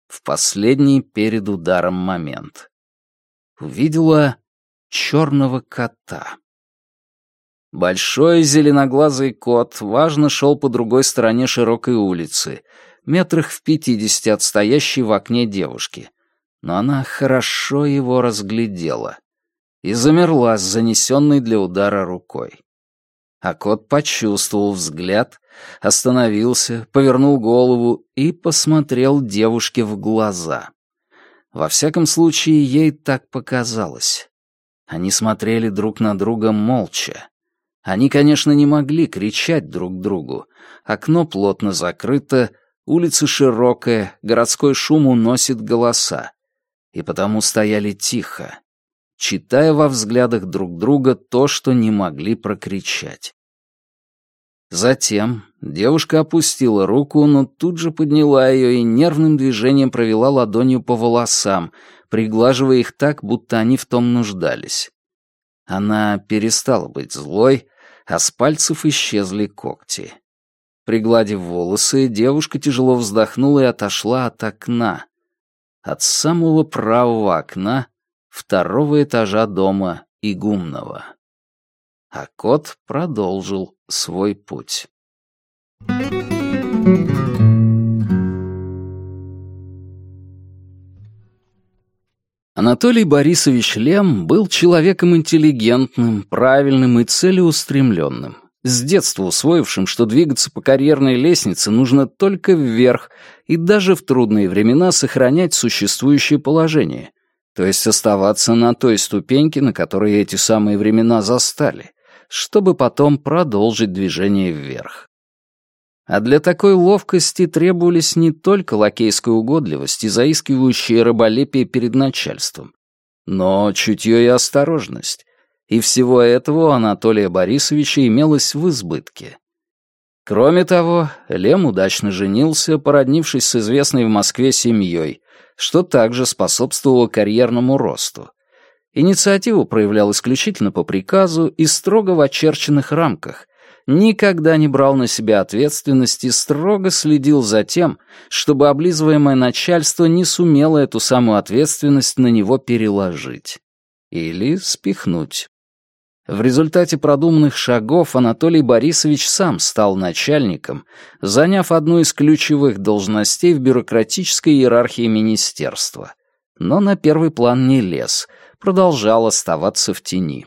В последний перед ударом момент. Увидела черного кота. Большой зеленоглазый кот важно шел по другой стороне широкой улицы, метрах в пятидесяти от стоящей в окне девушки. Но она хорошо его разглядела и замерла с занесенной для удара рукой. А кот почувствовал взгляд, остановился, повернул голову и посмотрел девушке в глаза. Во всяком случае, ей так показалось. Они смотрели друг на друга молча. Они, конечно, не могли кричать друг другу. Окно плотно закрыто, улица широкая, городской шум уносит голоса. И потому стояли тихо, читая во взглядах друг друга то, что не могли прокричать. Затем девушка опустила руку, но тут же подняла ее и нервным движением провела ладонью по волосам, приглаживая их так, будто они в том нуждались. Она перестала быть злой, а с пальцев исчезли когти. Пригладив волосы, девушка тяжело вздохнула и отошла от окна. От самого правого окна второго этажа дома игумного. А кот продолжил свой путь. Анатолий Борисович Лем был человеком интеллигентным, правильным и целеустремленным, с детства усвоившим, что двигаться по карьерной лестнице нужно только вверх и даже в трудные времена сохранять существующее положение, то есть оставаться на той ступеньке, на которой эти самые времена застали, чтобы потом продолжить движение вверх. А для такой ловкости требовались не только лакейская угодливость и заискивающее рыболепие перед начальством, но чутье и осторожность. И всего этого у Анатолия Борисовича имелось в избытке. Кроме того, Лем удачно женился, породнившись с известной в Москве семьей, что также способствовало карьерному росту. Инициативу проявлял исключительно по приказу и строго в очерченных рамках, никогда не брал на себя ответственность и строго следил за тем, чтобы облизываемое начальство не сумело эту самую ответственность на него переложить или спихнуть. В результате продуманных шагов Анатолий Борисович сам стал начальником, заняв одну из ключевых должностей в бюрократической иерархии министерства. Но на первый план не лез, продолжал оставаться в тени.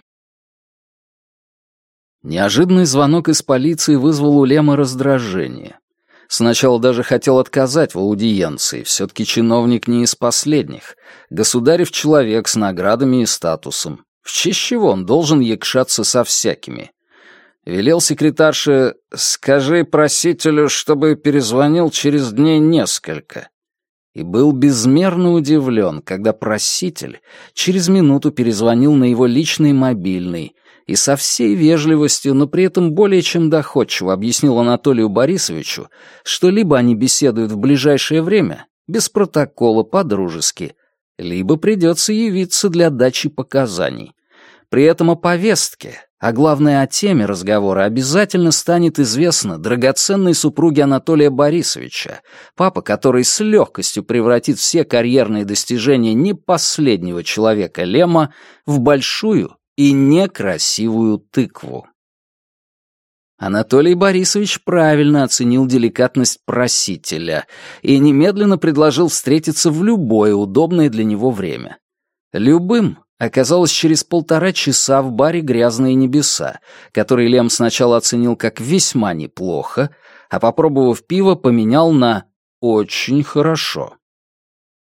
Неожиданный звонок из полиции вызвал у Лема раздражение. Сначала даже хотел отказать в аудиенции, все-таки чиновник не из последних. Государев человек с наградами и статусом. В честь чего он должен якшаться со всякими? Велел секретарше «Скажи просителю, чтобы перезвонил через дней несколько». и был безмерно удивлен, когда проситель через минуту перезвонил на его личный мобильный и со всей вежливостью, но при этом более чем доходчиво объяснил Анатолию Борисовичу, что либо они беседуют в ближайшее время, без протокола, по-дружески, либо придется явиться для дачи показаний. При этом о повестке, а главное о теме разговора обязательно станет известно драгоценной супруге Анатолия Борисовича, папа который с легкостью превратит все карьерные достижения не последнего человека Лема в большую и некрасивую тыкву. Анатолий Борисович правильно оценил деликатность просителя и немедленно предложил встретиться в любое удобное для него время. Любым оказалось через полтора часа в баре «Грязные небеса», который Лем сначала оценил как весьма неплохо, а, попробовав пиво, поменял на «очень хорошо».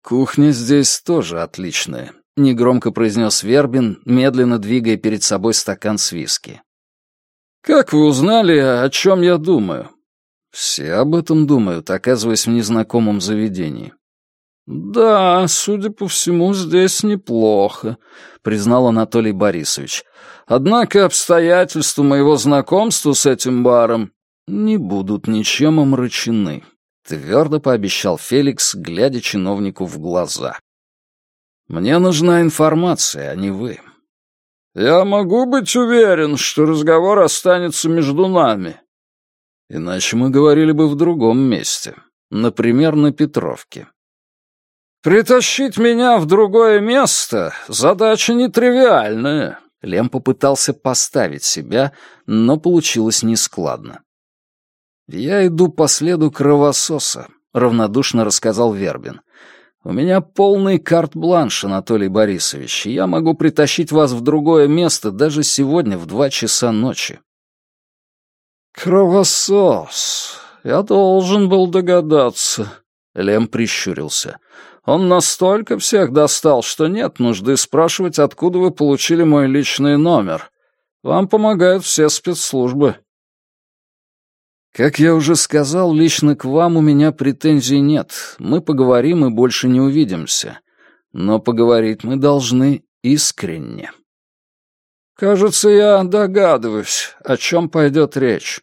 «Кухня здесь тоже отличная», — негромко произнес Вербин, медленно двигая перед собой стакан с виски. «Как вы узнали, о чем я думаю?» «Все об этом думают, оказываясь в незнакомом заведении». «Да, судя по всему, здесь неплохо», — признал Анатолий Борисович. «Однако обстоятельства моего знакомства с этим баром не будут ничем омрачены», — твердо пообещал Феликс, глядя чиновнику в глаза. «Мне нужна информация, а не вы. «Я могу быть уверен, что разговор останется между нами». Иначе мы говорили бы в другом месте, например, на Петровке. «Притащить меня в другое место — задача нетривиальная», — Лем попытался поставить себя, но получилось нескладно. «Я иду по следу кровососа», — равнодушно рассказал Вербин. «У меня полный карт-бланш, Анатолий Борисович, и я могу притащить вас в другое место даже сегодня в два часа ночи». «Кровосос! Я должен был догадаться», — Лем прищурился. «Он настолько всех достал, что нет нужды спрашивать, откуда вы получили мой личный номер. Вам помогают все спецслужбы». «Как я уже сказал, лично к вам у меня претензий нет. Мы поговорим и больше не увидимся. Но поговорить мы должны искренне». «Кажется, я догадываюсь, о чем пойдет речь».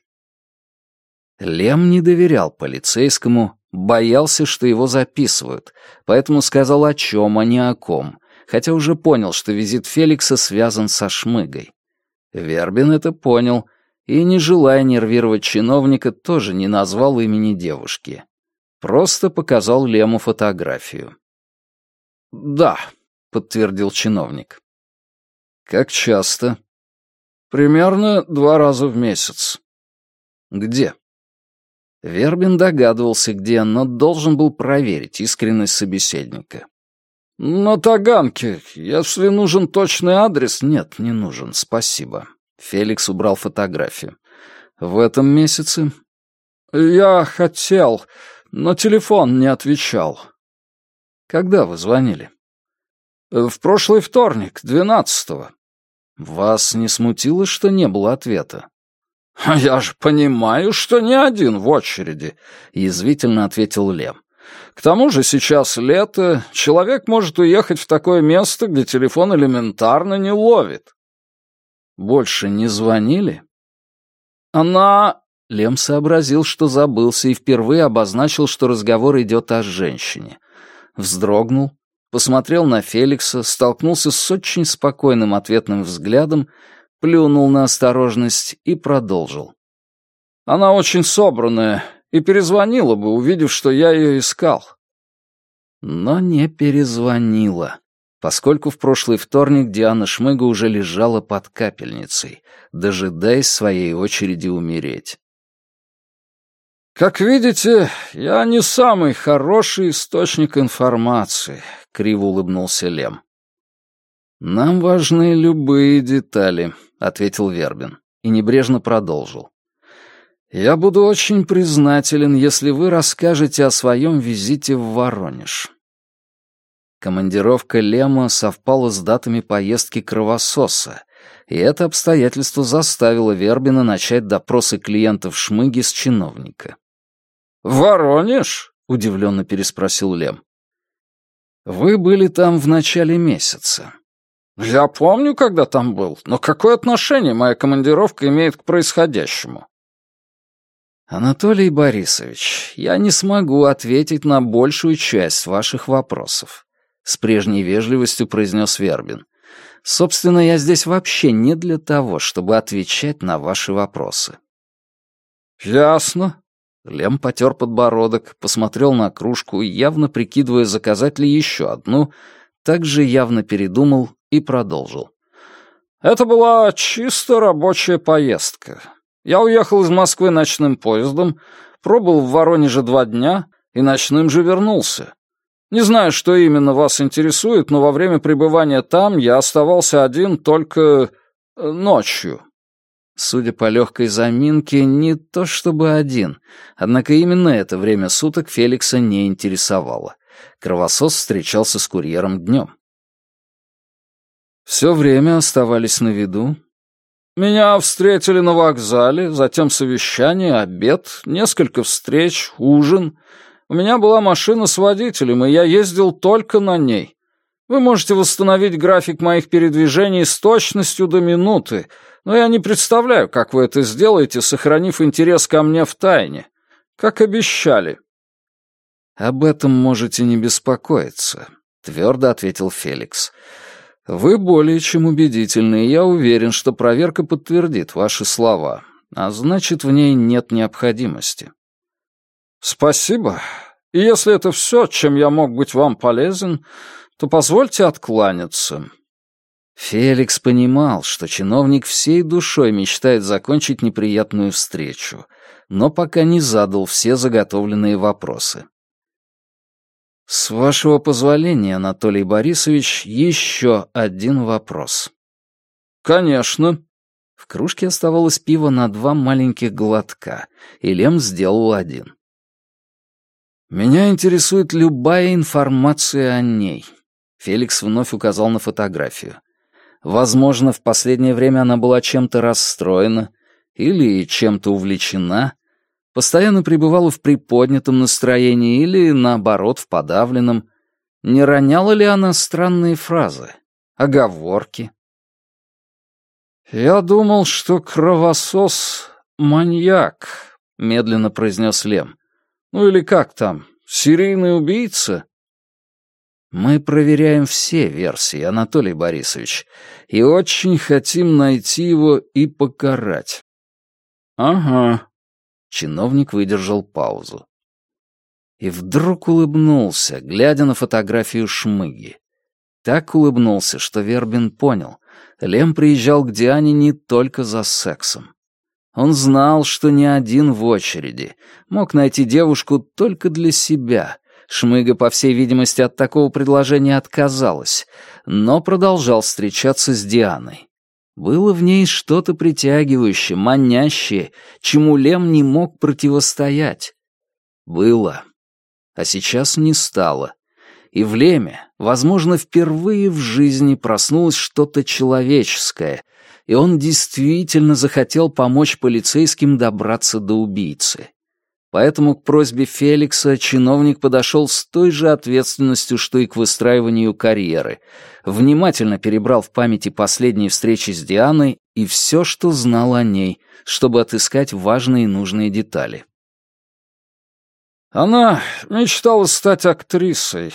Лем не доверял полицейскому, боялся, что его записывают, поэтому сказал о чем, а не о ком, хотя уже понял, что визит Феликса связан со Шмыгой. Вербин это понял — и, не желая нервировать чиновника, тоже не назвал имени девушки. Просто показал Лему фотографию. «Да», — подтвердил чиновник. «Как часто?» «Примерно два раза в месяц». «Где?» Вербин догадывался, где, но должен был проверить искренность собеседника. «На Таганке. Если нужен точный адрес...» «Нет, не нужен, спасибо. Феликс убрал фотографию. «В этом месяце?» «Я хотел, но телефон не отвечал». «Когда вы звонили?» «В прошлый вторник, двенадцатого». «Вас не смутило, что не было ответа?» «Я же понимаю, что не один в очереди», — язвительно ответил Лем. «К тому же сейчас лето, человек может уехать в такое место, где телефон элементарно не ловит». Больше не звонили? Она... Лем сообразил, что забылся, и впервые обозначил, что разговор идет о женщине. Вздрогнул, посмотрел на Феликса, столкнулся с очень спокойным ответным взглядом, плюнул на осторожность и продолжил. «Она очень собранная и перезвонила бы, увидев, что я ее искал». Но не перезвонила поскольку в прошлый вторник Диана Шмыга уже лежала под капельницей, дожидаясь своей очереди умереть. «Как видите, я не самый хороший источник информации», — криво улыбнулся Лем. «Нам важны любые детали», — ответил Вербин и небрежно продолжил. «Я буду очень признателен, если вы расскажете о своем визите в Воронеж. Командировка Лема совпала с датами поездки кровососа, и это обстоятельство заставило Вербина начать допросы клиентов Шмыги с чиновника. «Воронеж?» — удивленно переспросил Лем. Вы были там в начале месяца. Я помню, когда там был, но какое отношение моя командировка имеет к происходящему? Анатолий Борисович, я не смогу ответить на большую часть ваших вопросов, с прежней вежливостью произнес Вербин. Собственно, я здесь вообще не для того, чтобы отвечать на ваши вопросы. Ясно. Лем потер подбородок, посмотрел на кружку, явно прикидывая, заказать ли еще одну, также явно передумал и продолжил. «Это была чисто рабочая поездка. Я уехал из Москвы ночным поездом, пробыл в Воронеже два дня и ночным же вернулся. Не знаю, что именно вас интересует, но во время пребывания там я оставался один только э, ночью». Судя по легкой заминке, не то чтобы один, однако именно это время суток Феликса не интересовало. Кровосос встречался с курьером днем. Все время оставались на виду. Меня встретили на вокзале, затем совещание, обед, несколько встреч, ужин. У меня была машина с водителем, и я ездил только на ней. Вы можете восстановить график моих передвижений с точностью до минуты, но я не представляю, как вы это сделаете, сохранив интерес ко мне в тайне, как обещали. Об этом можете не беспокоиться, твердо ответил Феликс. Вы более чем убедительны, и я уверен, что проверка подтвердит ваши слова, а значит, в ней нет необходимости. Спасибо. И если это все, чем я мог быть вам полезен, то позвольте откланяться. Феликс понимал, что чиновник всей душой мечтает закончить неприятную встречу, но пока не задал все заготовленные вопросы. «С вашего позволения, Анатолий Борисович, еще один вопрос». «Конечно». В кружке оставалось пиво на два маленьких глотка, и Лем сделал один. «Меня интересует любая информация о ней». Феликс вновь указал на фотографию. Возможно, в последнее время она была чем-то расстроена или чем-то увлечена, постоянно пребывала в приподнятом настроении или, наоборот, в подавленном. Не роняла ли она странные фразы, оговорки? «Я думал, что кровосос — маньяк», — медленно произнес Лем. «Ну или как там, серийный убийца?» «Мы проверяем все версии, Анатолий Борисович, и очень хотим найти его и покарать». «Ага», Чиновник выдержал паузу. И вдруг улыбнулся, глядя на фотографию Шмыги. Так улыбнулся, что Вербин понял. Лем приезжал к Диане не только за сексом. Он знал, что не один в очереди. Мог найти девушку только для себя. Шмыга, по всей видимости, от такого предложения отказалась, но продолжал встречаться с Дианой. Было в ней что-то притягивающее, манящее, чему Лем не мог противостоять. Было. А сейчас не стало. И в Леме, возможно, впервые в жизни проснулось что-то человеческое, и он действительно захотел помочь полицейским добраться до убийцы. Поэтому к просьбе Феликса чиновник подошел с той же ответственностью, что и к выстраиванию карьеры. Внимательно перебрал в памяти последние встречи с Дианой и все, что знал о ней, чтобы отыскать важные и нужные детали. Она мечтала стать актрисой.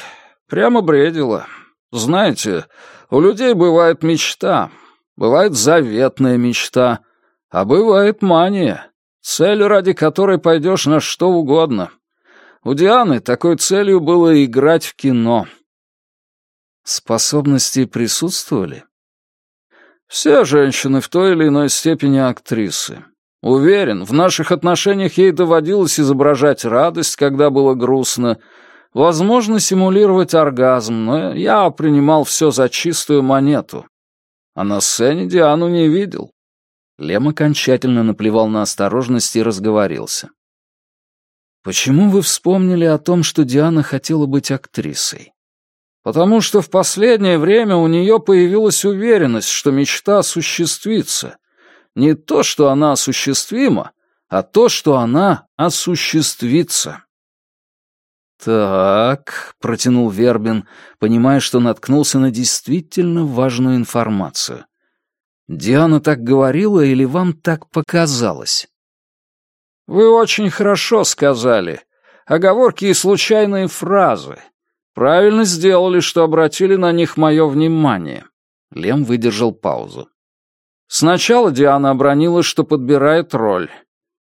Прямо бредила. Знаете, у людей бывает мечта, бывает заветная мечта, а бывает мания. Цель, ради которой пойдешь на что угодно. У Дианы такой целью было играть в кино. Способности присутствовали? Все женщины в той или иной степени актрисы. Уверен, в наших отношениях ей доводилось изображать радость, когда было грустно, возможно, симулировать оргазм, но я принимал все за чистую монету. А на сцене Диану не видел. Лем окончательно наплевал на осторожность и разговорился. «Почему вы вспомнили о том, что Диана хотела быть актрисой?» «Потому что в последнее время у нее появилась уверенность, что мечта осуществится. Не то, что она осуществима, а то, что она осуществится». «Так», — протянул Вербин, понимая, что наткнулся на действительно важную информацию. «Диана так говорила или вам так показалось?» «Вы очень хорошо сказали. Оговорки и случайные фразы. Правильно сделали, что обратили на них мое внимание». Лем выдержал паузу. Сначала Диана обронила, что подбирает роль.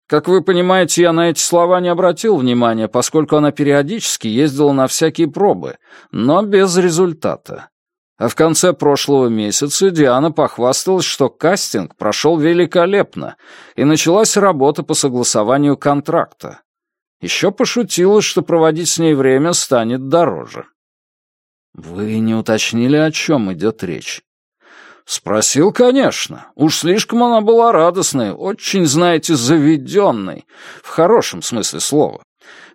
Как вы понимаете, я на эти слова не обратил внимания, поскольку она периодически ездила на всякие пробы, но без результата. А в конце прошлого месяца Диана похвасталась, что кастинг прошел великолепно, и началась работа по согласованию контракта. Еще пошутила, что проводить с ней время станет дороже. Вы не уточнили, о чем идет речь. Спросил, конечно. Уж слишком она была радостной, очень, знаете, заведенной, в хорошем смысле слова,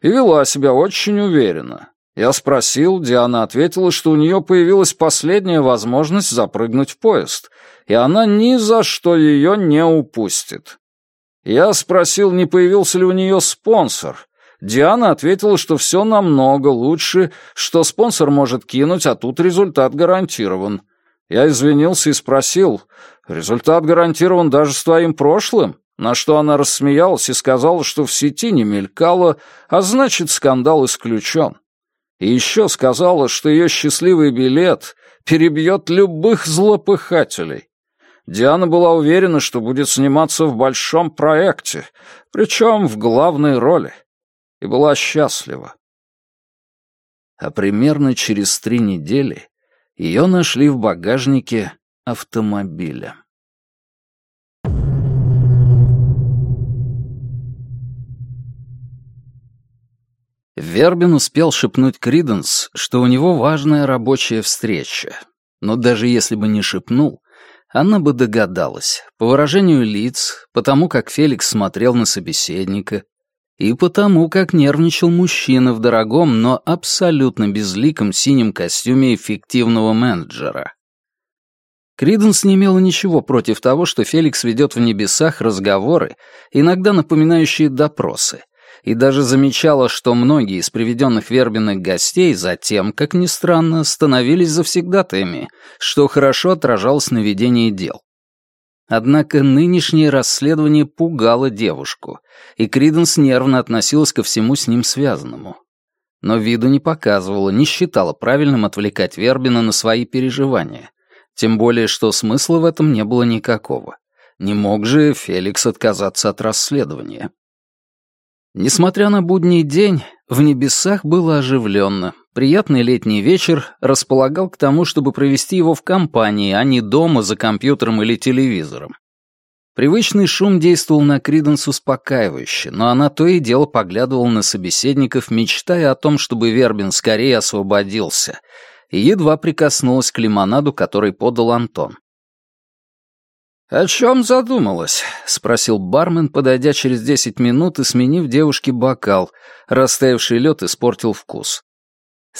и вела себя очень уверенно. Я спросил, Диана ответила, что у нее появилась последняя возможность запрыгнуть в поезд, и она ни за что ее не упустит. Я спросил, не появился ли у нее спонсор. Диана ответила, что все намного лучше, что спонсор может кинуть, а тут результат гарантирован. Я извинился и спросил, результат гарантирован даже с твоим прошлым? На что она рассмеялась и сказала, что в сети не мелькало, а значит, скандал исключен. И еще сказала, что ее счастливый билет перебьет любых злопыхателей. Диана была уверена, что будет сниматься в большом проекте, причем в главной роли, и была счастлива. А примерно через три недели ее нашли в багажнике автомобиля. Вербин успел шепнуть Криденс, что у него важная рабочая встреча. Но даже если бы не шепнул, она бы догадалась, по выражению лиц, потому как Феликс смотрел на собеседника, и потому, как нервничал мужчина в дорогом, но абсолютно безликом синем костюме эффективного менеджера. Криденс не имела ничего против того, что Феликс ведет в небесах разговоры, иногда напоминающие допросы, и даже замечала, что многие из приведенных вербенных гостей затем, как ни странно, становились завсегдатаями, что хорошо отражалось на ведении дел. Однако нынешнее расследование пугало девушку, и Криденс нервно относилась ко всему с ним связанному. Но виду не показывала, не считала правильным отвлекать Вербина на свои переживания. Тем более, что смысла в этом не было никакого. Не мог же Феликс отказаться от расследования. Несмотря на будний день, в небесах было оживленно. Приятный летний вечер располагал к тому, чтобы провести его в компании, а не дома за компьютером или телевизором. Привычный шум действовал на Криденс успокаивающе, но она то и дело поглядывала на собеседников, мечтая о том, чтобы Вербин скорее освободился, и едва прикоснулась к лимонаду, который подал Антон. «О чем задумалась?» — спросил бармен, подойдя через десять минут и сменив девушке бокал. Растаявший лед испортил вкус.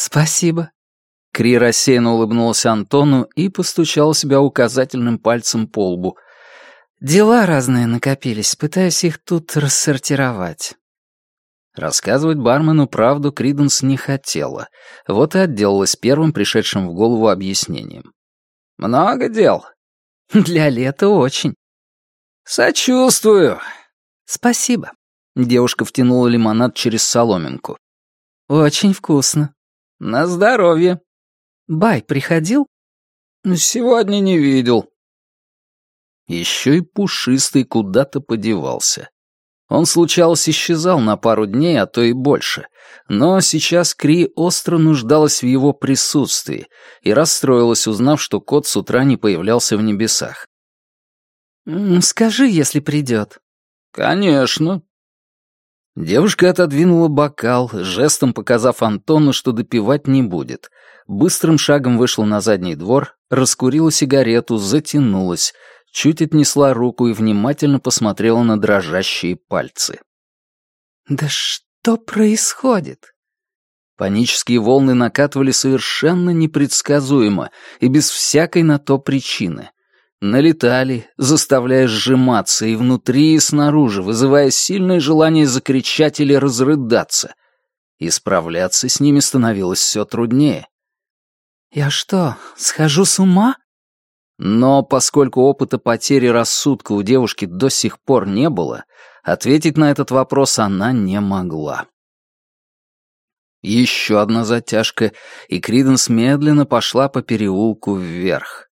«Спасибо». Кри рассеянно улыбнулась Антону и постучала себя указательным пальцем по лбу. «Дела разные накопились, пытаюсь их тут рассортировать». Рассказывать бармену правду Криденс не хотела, вот и отделалась первым пришедшим в голову объяснением. «Много дел?» *laughs* Для лета очень. Сочувствую. Спасибо. Девушка втянула лимонад через соломинку. Очень вкусно. На здоровье. Бай приходил? Сегодня не видел. Еще и пушистый куда-то подевался. Он, случалось, исчезал на пару дней, а то и больше. Но сейчас Кри остро нуждалась в его присутствии и расстроилась, узнав, что кот с утра не появлялся в небесах. «Скажи, если придет». «Конечно». Девушка отодвинула бокал, жестом показав Антону, что допивать не будет. Быстрым шагом вышла на задний двор, раскурила сигарету, затянулась — чуть отнесла руку и внимательно посмотрела на дрожащие пальцы. «Да что происходит?» Панические волны накатывали совершенно непредсказуемо и без всякой на то причины. Налетали, заставляя сжиматься и внутри, и снаружи, вызывая сильное желание закричать или разрыдаться. и справляться с ними становилось все труднее. «Я что, схожу с ума?» Но поскольку опыта потери рассудка у девушки до сих пор не было, ответить на этот вопрос она не могла. Еще одна затяжка, и Криденс медленно пошла по переулку вверх.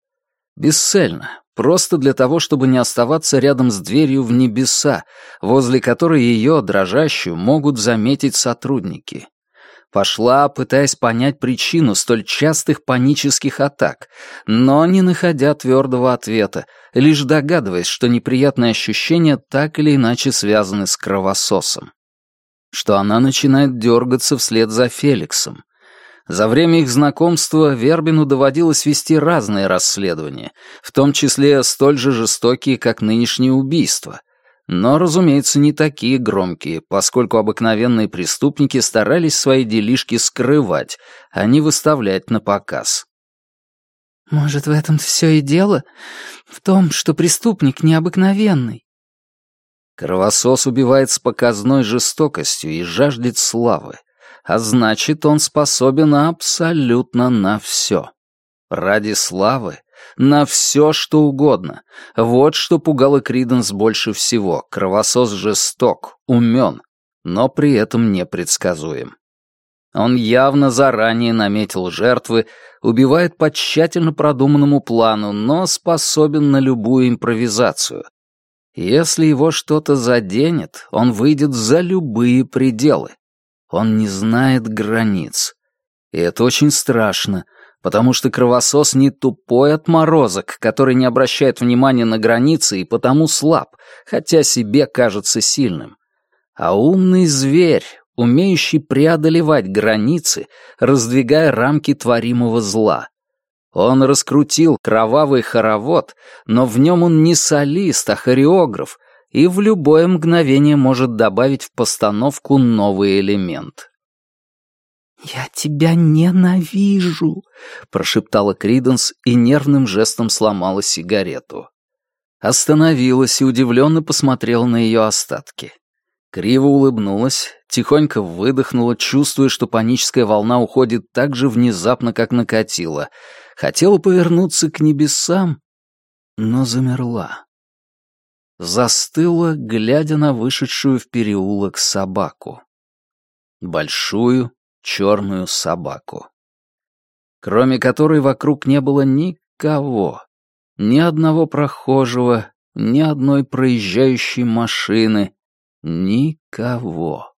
Бесцельно, просто для того, чтобы не оставаться рядом с дверью в небеса, возле которой ее, дрожащую, могут заметить сотрудники. Пошла, пытаясь понять причину столь частых панических атак, но не находя твердого ответа, лишь догадываясь, что неприятные ощущения так или иначе связаны с кровососом. Что она начинает дергаться вслед за Феликсом. За время их знакомства Вербину доводилось вести разные расследования, в том числе столь же жестокие, как нынешнее убийство, но, разумеется, не такие громкие, поскольку обыкновенные преступники старались свои делишки скрывать, а не выставлять на показ. «Может, в этом все и дело? В том, что преступник необыкновенный?» Кровосос убивает с показной жестокостью и жаждет славы, а значит, он способен абсолютно на все. Ради славы на все, что угодно. Вот что пугало Криденс больше всего. Кровосос жесток, умен, но при этом непредсказуем. Он явно заранее наметил жертвы, убивает по тщательно продуманному плану, но способен на любую импровизацию. Если его что-то заденет, он выйдет за любые пределы. Он не знает границ. И это очень страшно, потому что кровосос не тупой отморозок, который не обращает внимания на границы и потому слаб, хотя себе кажется сильным, а умный зверь, умеющий преодолевать границы, раздвигая рамки творимого зла. Он раскрутил кровавый хоровод, но в нем он не солист, а хореограф, и в любое мгновение может добавить в постановку новый элемент. «Я тебя ненавижу», — прошептала Криденс и нервным жестом сломала сигарету. Остановилась и удивленно посмотрела на ее остатки. Криво улыбнулась, тихонько выдохнула, чувствуя, что паническая волна уходит так же внезапно, как накатила. Хотела повернуться к небесам, но замерла. Застыла, глядя на вышедшую в переулок собаку. Большую, черную собаку. Кроме которой вокруг не было никого, ни одного прохожего, ни одной проезжающей машины, никого.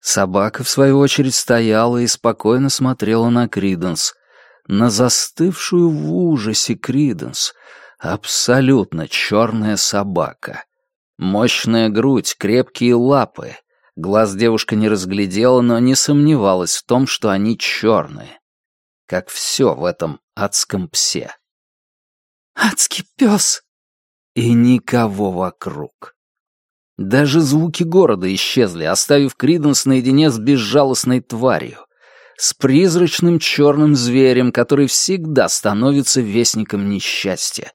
Собака, в свою очередь, стояла и спокойно смотрела на Криденс, на застывшую в ужасе Криденс, абсолютно черная собака. Мощная грудь, крепкие лапы — Глаз девушка не разглядела, но не сомневалась в том, что они черные. Как все в этом адском псе. «Адский пес!» И никого вокруг. Даже звуки города исчезли, оставив Криденс наедине с безжалостной тварью, с призрачным черным зверем, который всегда становится вестником несчастья.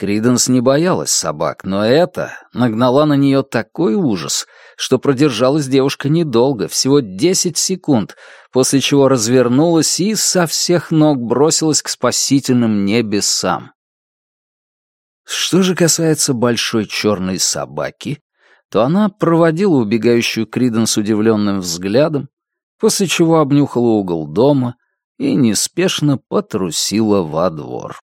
Криденс не боялась собак, но это нагнала на нее такой ужас, что продержалась девушка недолго, всего десять секунд, после чего развернулась и со всех ног бросилась к спасительным небесам. Что же касается большой черной собаки, то она проводила убегающую Криденс удивленным взглядом, после чего обнюхала угол дома и неспешно потрусила во двор.